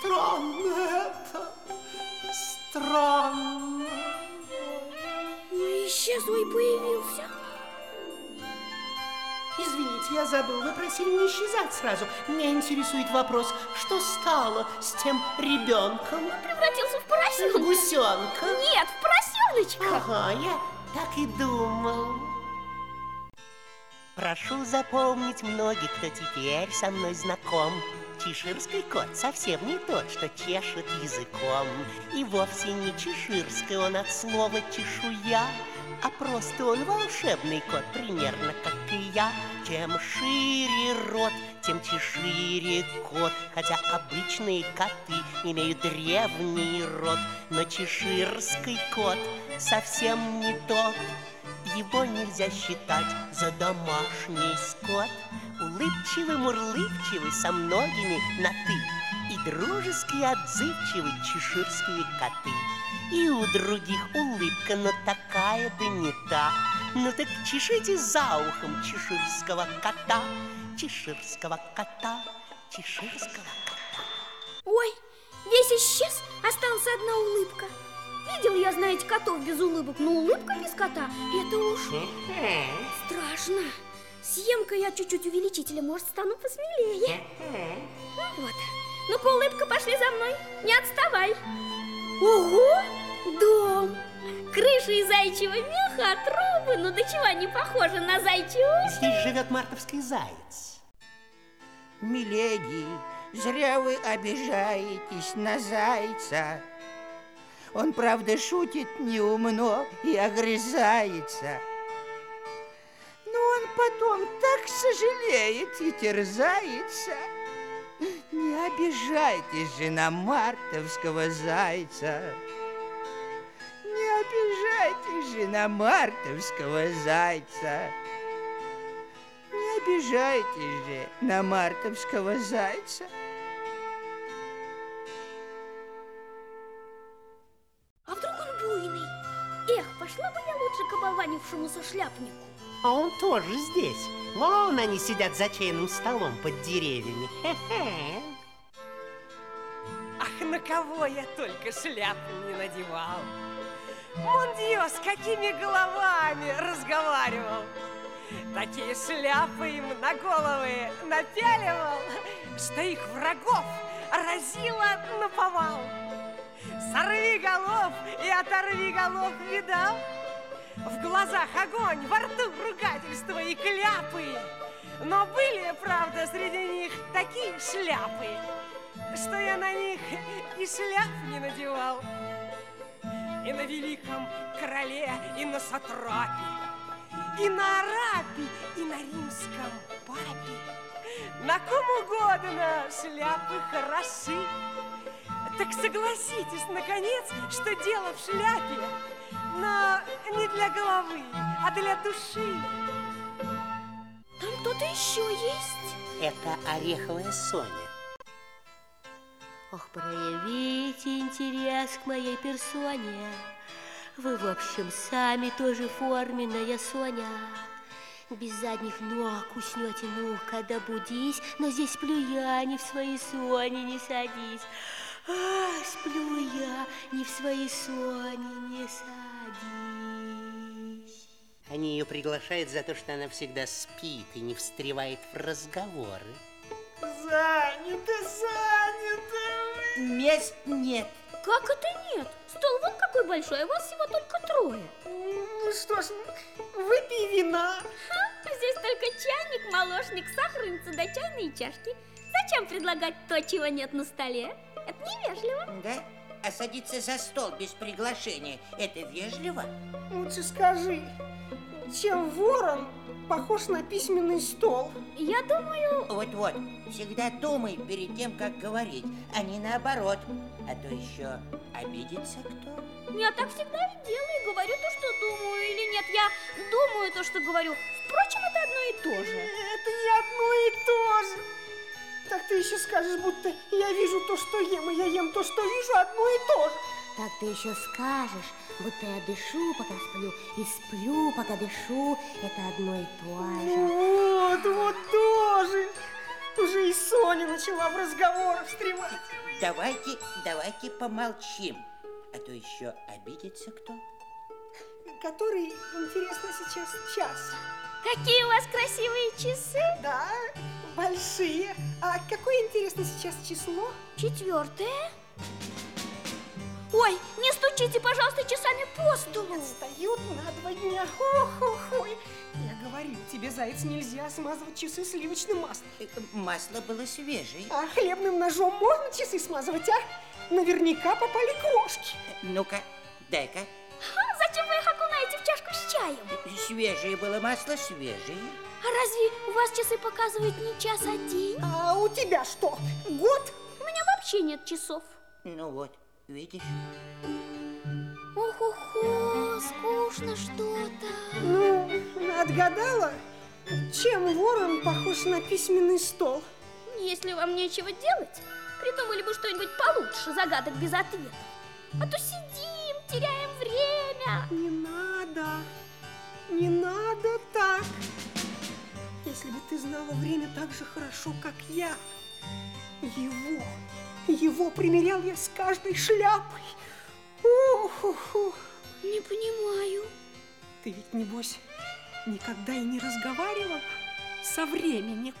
Speaker 11: Странно это. Странно.
Speaker 4: Ну, исчез и появился.
Speaker 11: Извините, я забыл, вы просили не исчезать сразу. Меня интересует вопрос, что стало с тем ребенком?
Speaker 4: Он превратился в поросенка.
Speaker 11: В гусенка?
Speaker 4: Нет, в поросеночка.
Speaker 11: Ага, я так и думал. Прошу запомнить многих, кто теперь со мной знаком. Чеширский кот совсем не тот, что чешет языком. И вовсе не чеширский он от слова чешуя. А просто он волшебный кот, примерно как и я. Чем шире рот, тем чешире кот, хотя обычные коты имеют древний род, но чеширский кот совсем не тот. Его нельзя считать за домашний скот. Улыбчивый, мурлывчивый, со многими на «ты» И дружески отзывчивы чеширские коты. И у других улыбка, но такая да не та. Ну так чешите за ухом чеширского кота, чеширского кота, чеширского кота.
Speaker 4: Ой, весь исчез, осталась одна улыбка. Видел я, знаете, котов без улыбок, но улыбка без кота – это уж страшно. Съем-ка я чуть-чуть увеличителя, может, стану посмелее. Ну вот. Ну-ка, улыбка, пошли за мной. Не отставай. Ого! Дом! Крыша из зайчьего меха, а трубы, ну до чего не похоже на зайчий уши?
Speaker 11: Здесь живет мартовский заяц.
Speaker 15: Миледи, зря вы обижаетесь на зайца. Он, правда, шутит неумно и огрызается. Но он потом так сожалеет и терзается. Не обижайтесь же на мартовского зайца. Не обижайтесь же на мартовского зайца. Не обижайтесь же на мартовского зайца.
Speaker 4: А вдруг он буйный? Эх, пошла бы я лучше к оболванившемуся шляпнику.
Speaker 11: А он тоже здесь. Вон они сидят за чайным столом под деревьями. Хе-хе.
Speaker 22: Ах, на кого я только шляпу не надевал. Мондио, с какими головами разговаривал. Такие шляпы им на головы напяливал, что их врагов разило на повал. Сорви голов и оторви голов, видал? В глазах огонь, во рту ругательства и кляпы. Но были, правда, среди них такие шляпы, что я на них и шляп не надевал. И на великом короле, и на сатрапе, и на арабе, и на римском папе. На ком угодно шляпы хороши. Так согласитесь, наконец, что дело в шляпе, но не для головы, а для души.
Speaker 4: Там кто-то еще есть?
Speaker 11: Это ореховая Соня.
Speaker 21: Ох, проявите интерес к моей персоне. Вы, в общем, сами тоже форменная Соня. Без задних ног уснете, ну-ка, добудись, но здесь сплю я, не в своей Соне не садись. А, сплю я, не в своей Соне не садись.
Speaker 11: Они ее приглашают за то, что она всегда спит и не встревает в разговоры.
Speaker 22: Занято, занято.
Speaker 15: Мест нет.
Speaker 4: Как это нет? Стол вон какой большой, а вас всего только трое.
Speaker 22: Ну что ж, выпей вина.
Speaker 4: Ха, здесь только чайник, молочник, сахарница да чайные чашки. Зачем предлагать то, чего нет на столе? Это невежливо.
Speaker 15: Да? А садиться за стол без приглашения – это вежливо?
Speaker 22: Лучше скажи, чем ворон похож на письменный стол?
Speaker 4: Я думаю...
Speaker 15: Вот-вот, всегда думай перед тем, как говорить, а не наоборот. А то еще обидится кто.
Speaker 4: Я так всегда и делаю, говорю то, что думаю, или нет, я думаю то, что говорю. Впрочем, это одно и то же.
Speaker 22: Это не одно и то же. Так ты еще скажешь, будто я вижу то, что ем, и я ем то, что вижу, одно и то же.
Speaker 21: Так ты еще скажешь, будто я дышу, пока сплю, и сплю, пока дышу. Это одно и то же.
Speaker 22: Вот, вот тоже. Уже и Соня начала в разговорах встревать.
Speaker 15: Давайте, давайте помолчим, а то еще обидится кто.
Speaker 22: Который, интересно, сейчас час.
Speaker 4: Какие у вас красивые часы.
Speaker 22: Да, большие. А какое, интересно, сейчас число?
Speaker 4: Четвертое. Ой, не стучите, пожалуйста, часами по столу.
Speaker 22: Отстают на два дня. Ох-ох-ой. Я говорил тебе, заяц, нельзя смазывать часы сливочным маслом.
Speaker 15: Масло было свежее.
Speaker 22: А хлебным ножом можно часы смазывать, а? Наверняка попали крошки.
Speaker 15: Ну-ка, дай-ка.
Speaker 4: Зачем вы их окунаете в чашку с понимаю.
Speaker 10: Свежее было масло, свежее.
Speaker 4: А разве у вас часы показывают не час, а день?
Speaker 14: А у тебя что, год?
Speaker 4: У меня вообще нет часов.
Speaker 10: Ну вот, видишь?
Speaker 4: Ох-охо, скучно что-то.
Speaker 14: Ну, отгадала, чем ворон похож на письменный стол?
Speaker 4: Если вам нечего делать, придумали бы что-нибудь получше загадок без ответа. А то сидим, теряем время.
Speaker 14: Не надо, не надо так. Если бы ты знала время так же хорошо, как я, его, его примерял я с каждой шляпой. Ох-ох-ох.
Speaker 4: Не понимаю.
Speaker 14: Ты ведь, небось, никогда и не разговаривала со временем.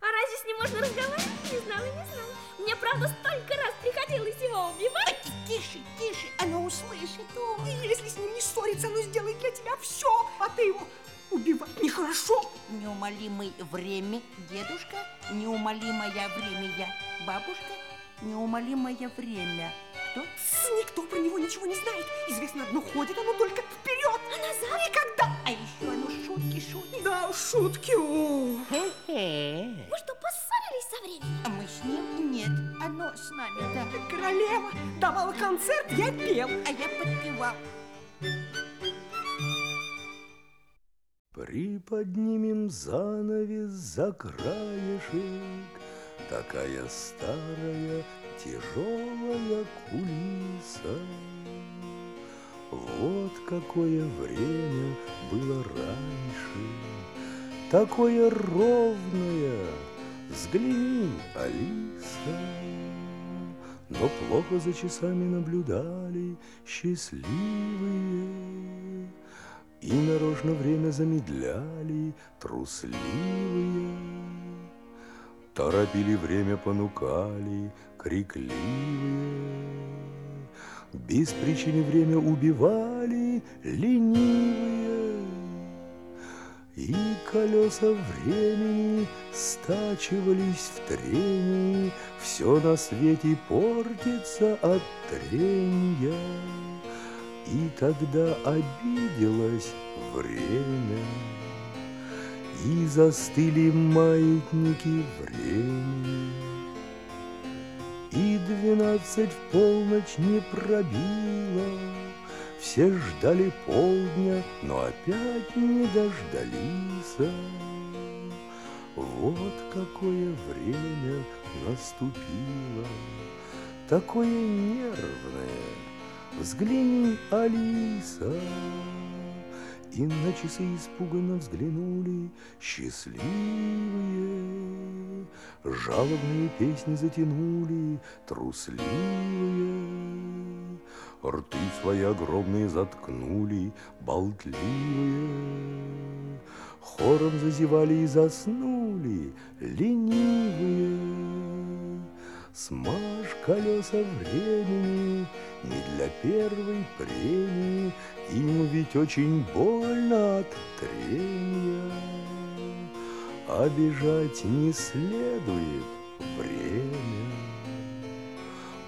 Speaker 4: А разве с ним можно разговаривать? Не знала, не знала. Мне, правда, столько раз приходилось его убивать.
Speaker 14: Тише, тише, она услышит. О, если с ним не ссориться, оно сделает для тебя все, а ты его убивать нехорошо.
Speaker 10: Неумолимый время дедушка, неумолимое время я бабушка, неумолимое время кто?
Speaker 14: Никто про него ничего не знает. Известно одно, ходит оно только вперед.
Speaker 4: А назад?
Speaker 14: Никогда.
Speaker 10: А еще оно шутки шутит.
Speaker 14: Да, шутки. О.
Speaker 4: Вы что, поссорились со временем?
Speaker 10: А мы с ним нет. Оно с нами, да.
Speaker 14: Королева давала концерт, я пел.
Speaker 10: А я подпевал.
Speaker 23: Приподнимем занавес за краешек, Такая старая тяжелая кулиса. Вот какое время было раньше, Такое ровное, взгляни, Алиса. Но плохо за часами наблюдали счастливые, И нарочно время замедляли трусливые. Торопили время, понукали, крикливые. Без причины время убивали ленивые. И колеса времени стачивались в трении, Все на свете портится от трения. И тогда обиделось время, И застыли маятники времени. И двенадцать в полночь не пробило, Все ждали полдня, но опять не дождались. Вот какое время наступило, Такое нервное, взгляни, Алиса. И на часы испуганно взглянули счастливые, Жалобные песни затянули трусливые, Рты свои огромные заткнули болтливые, Хором зазевали и заснули ленивые. Смажь колеса времени не для первой премии, Ему ведь очень больно от трения. Обижать не следует время.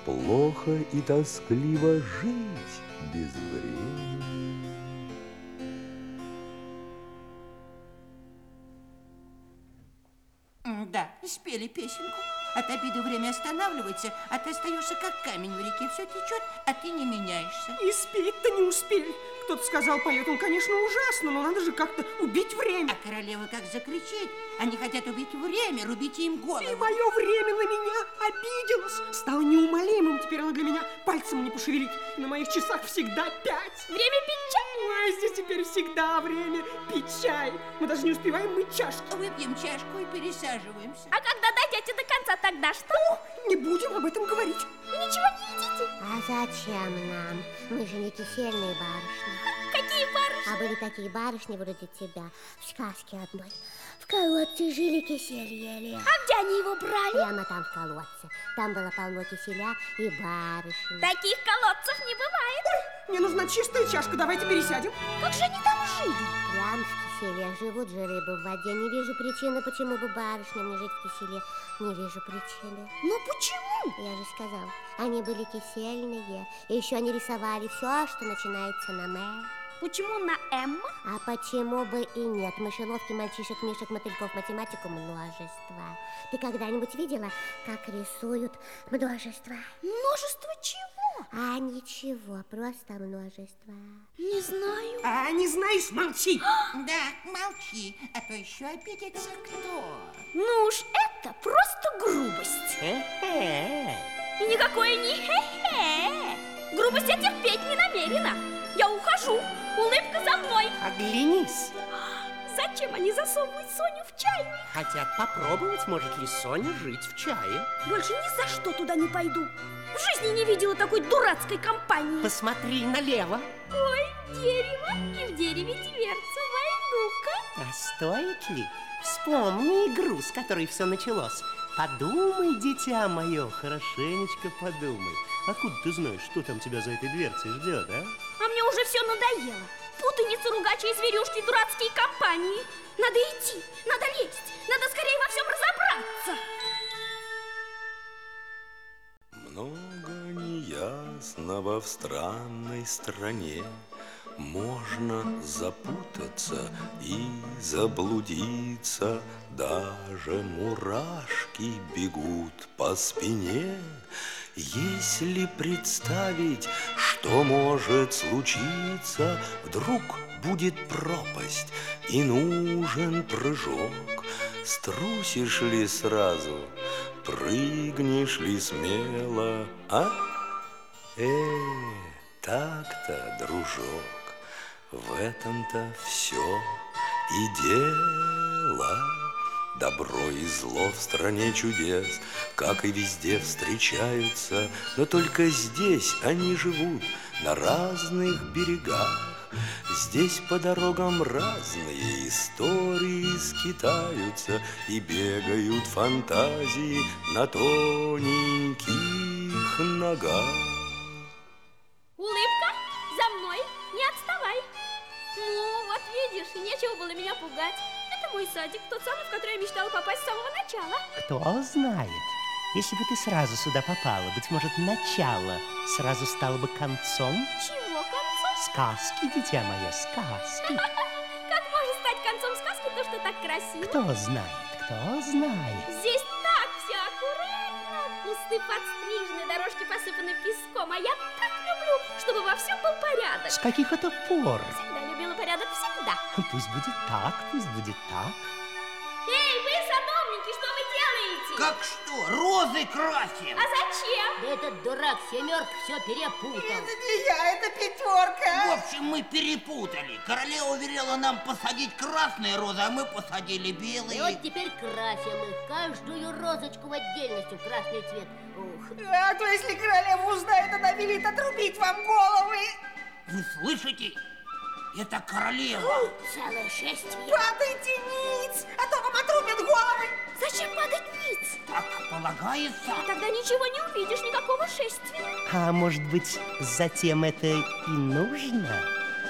Speaker 23: Плохо и тоскливо жить без времени.
Speaker 10: Да, спели песенку. От обиды время останавливается, а ты остаешься как камень в реке. Все течет, а ты не меняешься.
Speaker 14: И спеть-то не успели. Кто-то сказал, поет он, конечно, ужасно, но надо же как-то убить время.
Speaker 10: А королева как закричит. Они хотят убить время, рубите им голову.
Speaker 14: И мое время на меня обиделось. Стало неумолимым. Теперь оно для меня пальцем не пошевелить. На моих часах всегда пять.
Speaker 4: Время пить чай?
Speaker 14: Ой, здесь теперь всегда время пить чай. Мы даже не успеваем мыть чашки.
Speaker 10: Выпьем чашку и пересаживаемся.
Speaker 4: А когда дойдете до конца, тогда что?
Speaker 14: О, не будем об этом говорить.
Speaker 4: И ничего не едите?
Speaker 21: А зачем нам? Мы же не кисельные барышни.
Speaker 4: Какие барышни?
Speaker 21: А были такие барышни вроде тебя в сказке одной. В колодце жили кисель ели.
Speaker 4: А где они его брали?
Speaker 21: Прямо там в колодце. Там было полно киселя и барышни.
Speaker 4: Таких колодцев не бывает.
Speaker 14: Ой, мне нужна чистая чашка, давайте пересядем.
Speaker 4: Как же они там жили?
Speaker 21: Прям в киселе живут же рыбы в воде. Не вижу причины, почему бы барышням не жить в киселе. Не вижу причины.
Speaker 4: Ну почему?
Speaker 21: Я же сказал, они были кисельные. И еще они рисовали все, что начинается на «мэ».
Speaker 4: Почему на Эмма?
Speaker 21: А почему бы и нет? Мышеловки, мальчишек, мишек, мотыльков, математику, множество. Ты когда-нибудь видела, как рисуют множество?
Speaker 4: Множество чего?
Speaker 21: А ничего, просто множество.
Speaker 4: Не знаю.
Speaker 14: А не знаешь, молчи.
Speaker 10: Да, молчи, а то еще обидится кто.
Speaker 4: Ну уж это просто грубость.
Speaker 11: Хе-хе.
Speaker 4: И никакое не хе-хе. Грубость я терпеть не намерена. Я ухожу. Улыбка за мной.
Speaker 11: Оглянись.
Speaker 4: Зачем они засовывают Соню в чайник?
Speaker 11: Хотят попробовать, может ли Соня жить в чае.
Speaker 4: Больше ни за что туда не пойду. В жизни не видела такой дурацкой компании.
Speaker 11: Посмотри налево.
Speaker 4: Ой, дерево, и в дереве дверца. Войду-ка.
Speaker 11: А стоит ли? Вспомни игру, с которой все началось. Подумай, дитя мое, хорошенечко подумай. Откуда ты знаешь, что там тебя за этой дверцей ждет, а?
Speaker 4: А мне уже все надоело. Путаница, ругачи и зверюшки, дурацкие компании. Надо идти, надо лезть, надо скорее во всем разобраться.
Speaker 23: Много неясного в странной стране Можно запутаться и заблудиться Даже мурашки бегут по спине Если представить, что может случиться Вдруг будет пропасть и нужен прыжок Струсишь ли сразу, прыгнешь ли смело, а? Э, так-то, дружок, в этом-то все и дело. Добро и зло в стране чудес, как и везде встречаются, но только здесь они живут на разных берегах. Здесь по дорогам разные истории скитаются И бегают фантазии на тоненьких ногах.
Speaker 4: Улыбка, за мной, не отставай. Ну, вот видишь, нечего было меня пугать. Это мой садик, тот самый, в который я мечтала попасть с самого начала.
Speaker 11: Кто знает? Если бы ты сразу сюда попала, быть может, начало сразу стало бы концом
Speaker 4: Чего концом?
Speaker 11: сказки, дитя мое, сказки.
Speaker 4: Как может стать концом сказки то, что так красиво?
Speaker 11: Кто знает, кто знает.
Speaker 4: Здесь так все аккуратно. Кусты подстрижены, дорожки посыпаны песком. А я так люблю, чтобы во всем был порядок.
Speaker 11: С каких это пор?
Speaker 4: Порядок, всегда.
Speaker 11: Пусть будет так, пусть будет так.
Speaker 4: Эй, вы, садовники, что вы делаете?
Speaker 10: Как что, розы красим?
Speaker 4: А зачем?
Speaker 21: Этот дурак семерка все перепутал.
Speaker 10: не я, это пятерка. В общем, мы перепутали. Королева велела нам посадить красные розы, а мы посадили белые.
Speaker 21: И вот теперь красим их, каждую розочку в отдельности в красный цвет. Ух.
Speaker 10: А то если королева узнает, она велит отрубить вам головы. Вы слышите? Это королева.
Speaker 21: Целое шествие.
Speaker 10: Падайте ниц, а то вам отрубят головы.
Speaker 4: Зачем падать ниц?
Speaker 10: Так полагается.
Speaker 4: И тогда ничего не увидишь, никакого шествия.
Speaker 11: А может быть, затем это и нужно?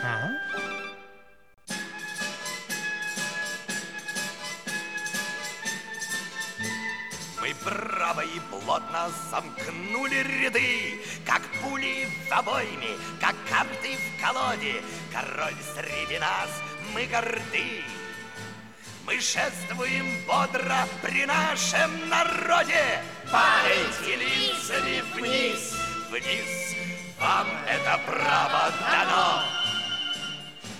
Speaker 11: А?
Speaker 12: Мы браво и плотно сомкнули ряды, Как пули в обойме, как карты в колоде. Король среди нас, мы горды. Мы шествуем бодро при нашем народе. Падайте лицами вниз, вниз, вам это право дано.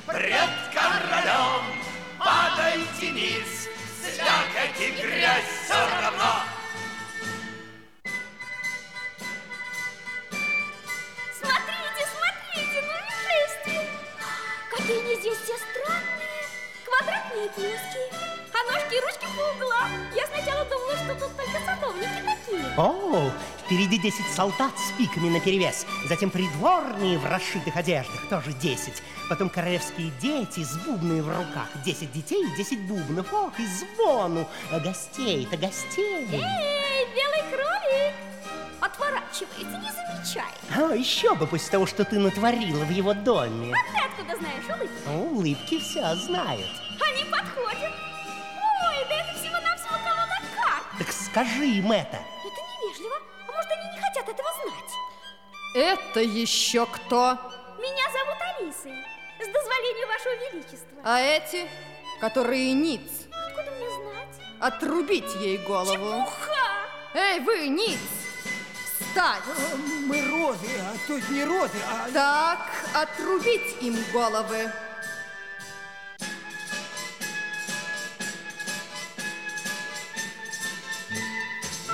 Speaker 12: Пред королем падайте низ, слякоть и грязь все равно.
Speaker 4: Здесь все странные. Квадратные и плоские. А ножки и ручки по углам. Я сначала думала, что тут только садовники такие.
Speaker 11: О, впереди 10 солдат с пиками наперевес, затем придворные в расшитых одеждах, тоже 10, потом королевские дети с бубной в руках, 10 детей и 10 бубнов, ох, и звону, а гостей-то гостей.
Speaker 4: Эй, белый кролик! Отворачивается, не замечает.
Speaker 11: А, еще бы после того, что ты натворила в его доме.
Speaker 4: А ты откуда знаешь улыбки?
Speaker 11: Ну, Улыбки все знают.
Speaker 4: Они подходят. Ой, да это всего-навсего колода карт.
Speaker 11: Так скажи им это.
Speaker 4: Это невежливо. А может, они не хотят этого знать?
Speaker 24: Это еще кто?
Speaker 4: Меня зовут Алисой. С дозволения Вашего Величества.
Speaker 12: А эти, которые ниц,
Speaker 4: Откуда мне знать?
Speaker 12: отрубить ей голову.
Speaker 4: Чепуха!
Speaker 12: Эй, вы, ниц, встать!
Speaker 25: Мы роды, а то не роды, а...
Speaker 12: Так, отрубить им головы.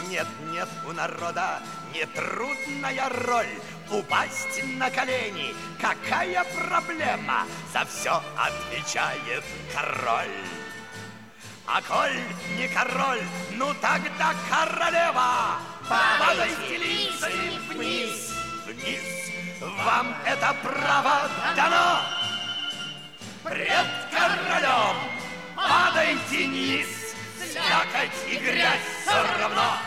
Speaker 8: Нет, нет у народа нетрудная роль Упасть на колени, какая проблема? За все отвечает король А коль не король, ну тогда королева Падайте лицами вниз, вниз Вам это право дано Пред королем падайте низ Слякоть и грязь все равно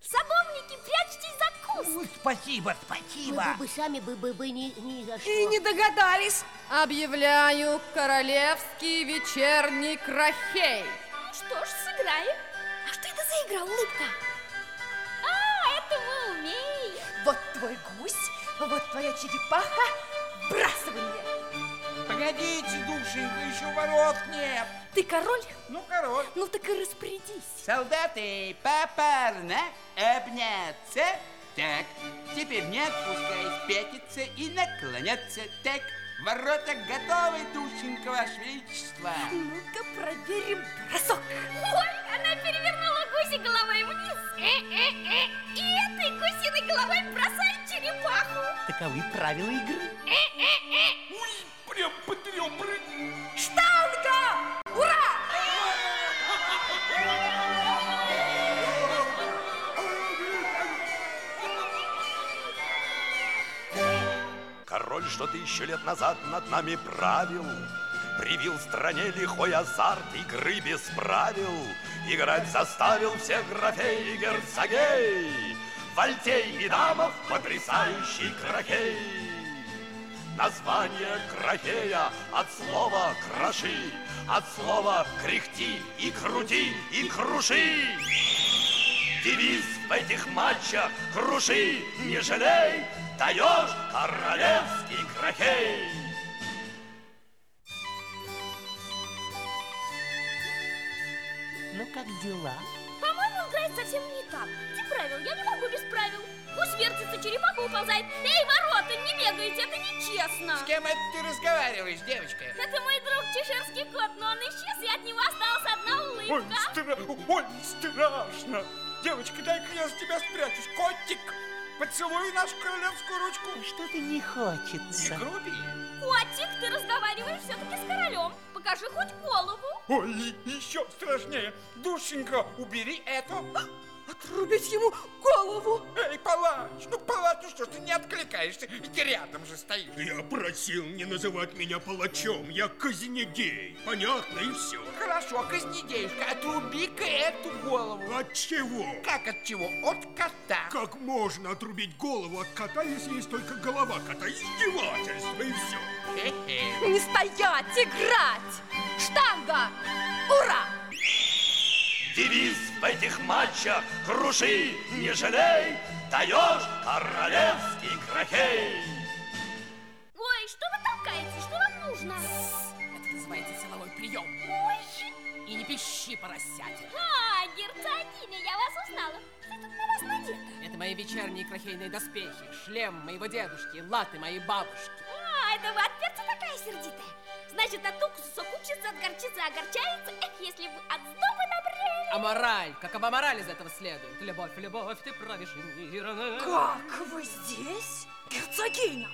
Speaker 4: Садовники, прячьтесь за куст.
Speaker 10: Спасибо, спасибо.
Speaker 21: Мы бы сами бы, бы, бы ни, ни за что.
Speaker 12: И не догадались. Объявляю королевский вечерний крахей.
Speaker 4: Ну что ж, сыграем. А что это за игра, улыбка? А, это мы умеем.
Speaker 24: Вот твой гусь, вот твоя черепаха. Бросай мне.
Speaker 26: Погодите, душенька, еще ворот нет.
Speaker 4: Ты король?
Speaker 26: Ну, король.
Speaker 4: Ну так и распорядись.
Speaker 26: Солдаты, попарно обняться. Так, теперь не отпускаясь, пятиться и наклоняться. Так, ворота готовы, душенька, ваше величество.
Speaker 4: Ну-ка проверим бросок. Ой, она перевернула гуси головой вниз. Э-э-э. И этой гусиной головой бросает черепаху.
Speaker 11: Таковы правила игры.
Speaker 4: Э-э-э.
Speaker 26: Прям под ребра.
Speaker 8: Что-то еще лет назад над нами правил, Привил стране лихой азарт игры без правил, Играть заставил всех графей и герцогей, Вальтей и дамов потрясающий крахей. Название крахея от слова кроши, От слова кряхти и крути и круши. Девиз в этих матчах круши, не жалей, Даешь королевский крахей.
Speaker 11: Ну, как дела?
Speaker 4: По-моему, играет совсем не так. Ты правил, я не могу без правил. Пусть вертится, черепаха уползает. Эй, ворота, не бегайте, это нечестно.
Speaker 26: С кем это ты разговариваешь, девочка?
Speaker 4: Это мой друг чеширский кот, но он исчез, и от него осталась одна
Speaker 26: Ой,
Speaker 4: улыбка.
Speaker 26: стра... Ой, страшно. Девочка, дай-ка я за тебя спрячусь. Котик, поцелуй нашу королевскую ручку.
Speaker 11: Что-то не хочется.
Speaker 26: Не груби.
Speaker 4: Котик, ты разговариваешь все-таки с королем. Покажи хоть голову.
Speaker 26: Ой, еще страшнее. Душенька, убери это.
Speaker 24: Отрубить ему голову.
Speaker 26: Эй, палач, ну палач, ну что ж ты не откликаешься? Ведь рядом же стоишь.
Speaker 25: Я просил не называть меня палачом, я казнедей. Понятно и все.
Speaker 26: Хорошо, казнедеюшка, отруби-ка эту голову.
Speaker 25: От чего?
Speaker 26: Как от чего? От кота.
Speaker 25: Как можно отрубить голову от кота, если есть только голова кота? Издевательство и все.
Speaker 26: Хе-хе.
Speaker 24: Не стоять, играть. Штанга! Ура!
Speaker 8: Девиз в этих матчах круши, не жалей, Даешь королевский крахей.
Speaker 4: Ой, что вы толкаете? Что вам нужно?
Speaker 24: Это называется силовой прием.
Speaker 4: Ой.
Speaker 24: И не пищи, поросятин.
Speaker 4: А, герцогиня, я вас узнала. Что тут на вас надето?
Speaker 24: Это мои вечерние крахейные доспехи, шлем моего дедушки, латы моей бабушки.
Speaker 4: А, это вы от перца такая сердитая? Значит, от уксуса куксится, от горчицы огорчается. Эх, если бы от сдобы набрели.
Speaker 24: А мораль, какова мораль из этого следует? Любовь, любовь, ты правишь миром. Как вы здесь? Герцогиня!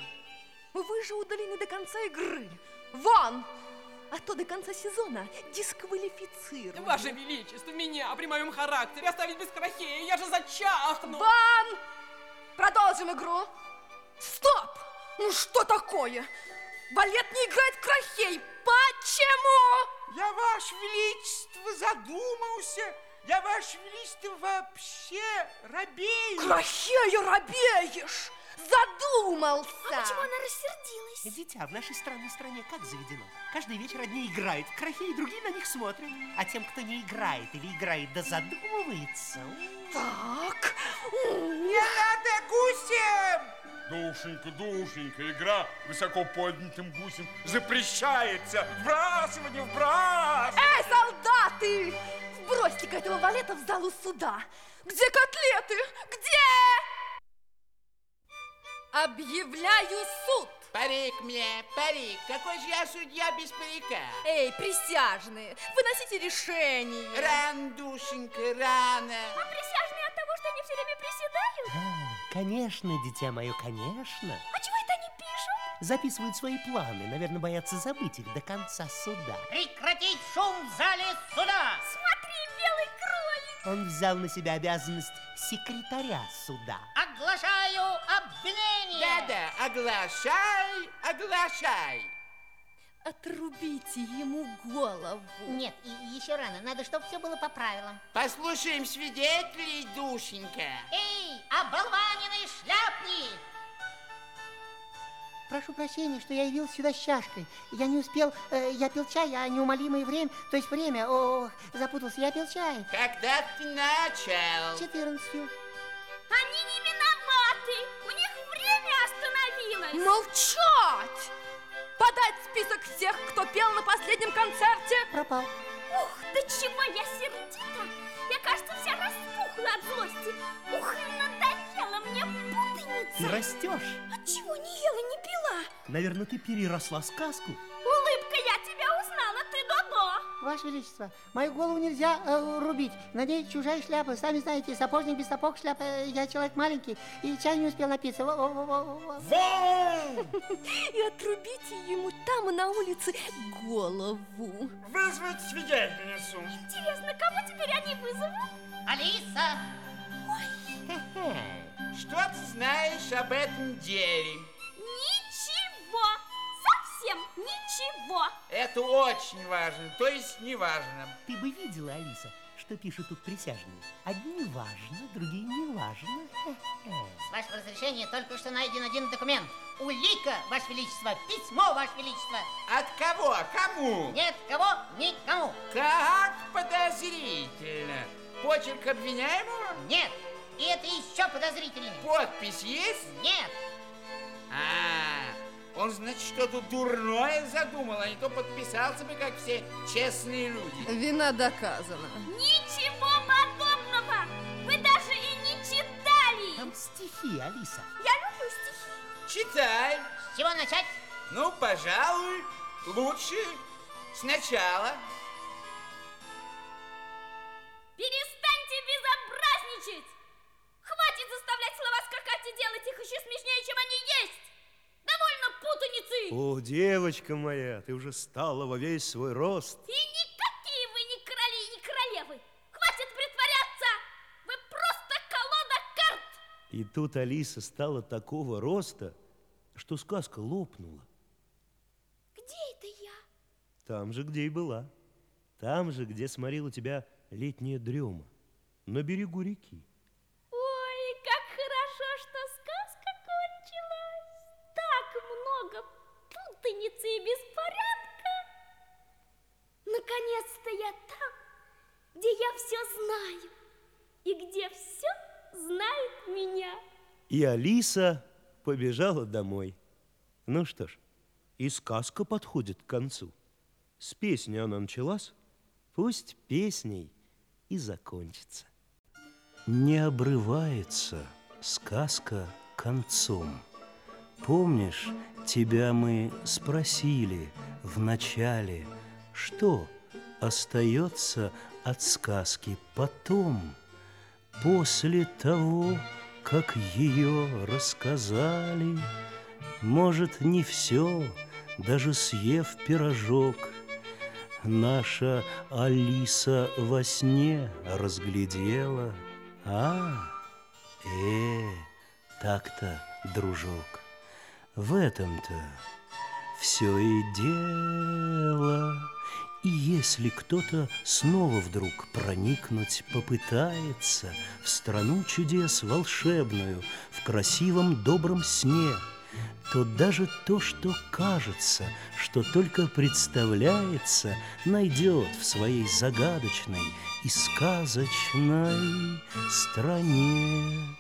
Speaker 24: Вы же удалены до конца игры. Вон! А то до конца сезона дисквалифицированы.
Speaker 20: Ваше Величество, меня при моем характере оставить без крахея, я же зачахну.
Speaker 24: Вон! Продолжим игру. Стоп! Ну что такое? Балет не играет в крахей. Почему?
Speaker 26: Я, Ваше Величество, задумался. Я, Ваше Величество, вообще робею.
Speaker 24: Крахею робеешь! Задумался!
Speaker 4: А почему она рассердилась?
Speaker 11: Дитя, в нашей странной стране как заведено? Каждый вечер одни играют в крахе, и другие на них смотрят. А тем, кто не играет или играет, да задумывается...
Speaker 24: Так.
Speaker 26: Не надо, гусем!
Speaker 27: Душенька, душенька, игра высоко поднятым гусем запрещается. Вбрасывание, вбрасывание.
Speaker 24: Эй, солдаты! Вбросьте-ка этого валета в залу суда. Где котлеты? Где? Объявляю суд.
Speaker 26: Парик мне, парик. Какой же я судья без парика?
Speaker 24: Эй, присяжные, выносите решение.
Speaker 26: Рано, душенька, рано.
Speaker 4: А присяжные от того, что они все время приседают?
Speaker 2: А, конечно, дитя мое, конечно.
Speaker 4: А чего это они пишут?
Speaker 2: Записывают свои планы, наверное, боятся забыть их до конца суда.
Speaker 6: Прекратить шум в зале суда!
Speaker 4: Смотри, белый кролик!
Speaker 2: Он взял на себя обязанность секретаря суда.
Speaker 6: Оглашаю обвинение!
Speaker 26: Да-да, оглашай, оглашай.
Speaker 24: Отрубите ему голову.
Speaker 6: Нет, и еще рано. Надо, чтобы все было по правилам.
Speaker 26: Послушаем свидетелей, душенька.
Speaker 6: Эй, оболваненный шляпник!
Speaker 28: Прошу прощения, что я явился сюда с чашкой. Я не успел, э, я пил чай, а неумолимое время, то есть время, о, запутался, я пил чай.
Speaker 26: Когда ты начал?
Speaker 28: Четырнадцатью.
Speaker 4: Они не виноваты! У них время остановилось!
Speaker 24: Молчать! Подать список всех, кто пел на последнем концерте.
Speaker 28: Пропал.
Speaker 4: Ух, да чего я сердита! Я, кажется, вся распухла от злости. Ух, надоело
Speaker 2: Ты растешь.
Speaker 4: Отчего не ела, не пила?
Speaker 2: Наверное, ты переросла сказку.
Speaker 4: Улыбка, я тебя узнала, ты Додо.
Speaker 28: Ваше Величество, мою голову нельзя э, рубить. Надеюсь, чужая шляпа. Сами знаете, сапожник без сапог шляпа. Я человек маленький и чай не успел напиться. Во- во- во- во- во.
Speaker 27: Вон!
Speaker 24: И отрубите ему там на улице голову.
Speaker 27: Вызвать свидетельницу.
Speaker 4: Интересно, кого теперь они вызовут?
Speaker 6: Алиса!
Speaker 26: Что ты знаешь об этом деле?
Speaker 4: Ничего, совсем ничего.
Speaker 26: Это очень важно, то есть не важно.
Speaker 2: Ты бы видела, Алиса, что пишут тут присяжные. Одни важно, другие не важно.
Speaker 6: С вашего разрешения только что найден один документ. Улика, Ваше Величество, письмо, Ваше Величество.
Speaker 26: От кого? Кому?
Speaker 6: Нет кого, никому.
Speaker 26: Как подозрительно. Почерк обвиняемого?
Speaker 6: Нет, и это еще подозрительнее.
Speaker 26: Подпись есть?
Speaker 6: Нет.
Speaker 26: А, он, значит, что-то дурное задумал, а не то подписался бы, как все честные люди.
Speaker 24: Вина доказана.
Speaker 4: Ничего подобного. Вы даже и не читали.
Speaker 2: Там стихи, Алиса.
Speaker 4: Я люблю стихи.
Speaker 26: Читай.
Speaker 6: С чего начать?
Speaker 26: Ну, пожалуй, лучше сначала.
Speaker 4: Перестаньте безобразничать! Хватит заставлять слова скакать и делать их еще смешнее, чем они есть! Довольно путаницы!
Speaker 2: О, девочка моя, ты уже стала во весь свой рост.
Speaker 4: И никакие вы не короли и не королевы! Хватит притворяться! Вы просто колода карт!
Speaker 2: И тут Алиса стала такого роста, что сказка лопнула.
Speaker 4: Где это я?
Speaker 2: Там же, где и была. Там же, где сморила тебя летняя дрема. На берегу реки.
Speaker 4: Ой, как хорошо, что сказка кончилась! Так много путаницы и беспорядка! Наконец-то я там, где я все знаю, и где все знает меня.
Speaker 2: И Алиса побежала домой. Ну что ж, и сказка подходит к концу. С песни она началась, пусть песней и закончится. Не обрывается сказка концом. Помнишь, тебя мы спросили в начале, что остается от сказки потом, после того, как ее рассказали. Может, не все, даже съев пирожок, Наша Алиса во сне разглядела. А, э, так-то, дружок, в этом-то все и дело. И если кто-то снова вдруг проникнуть попытается В страну чудес волшебную, в красивом добром сне, То даже то, что кажется, что только представляется, Найдет в своей загадочной и сказочной стране.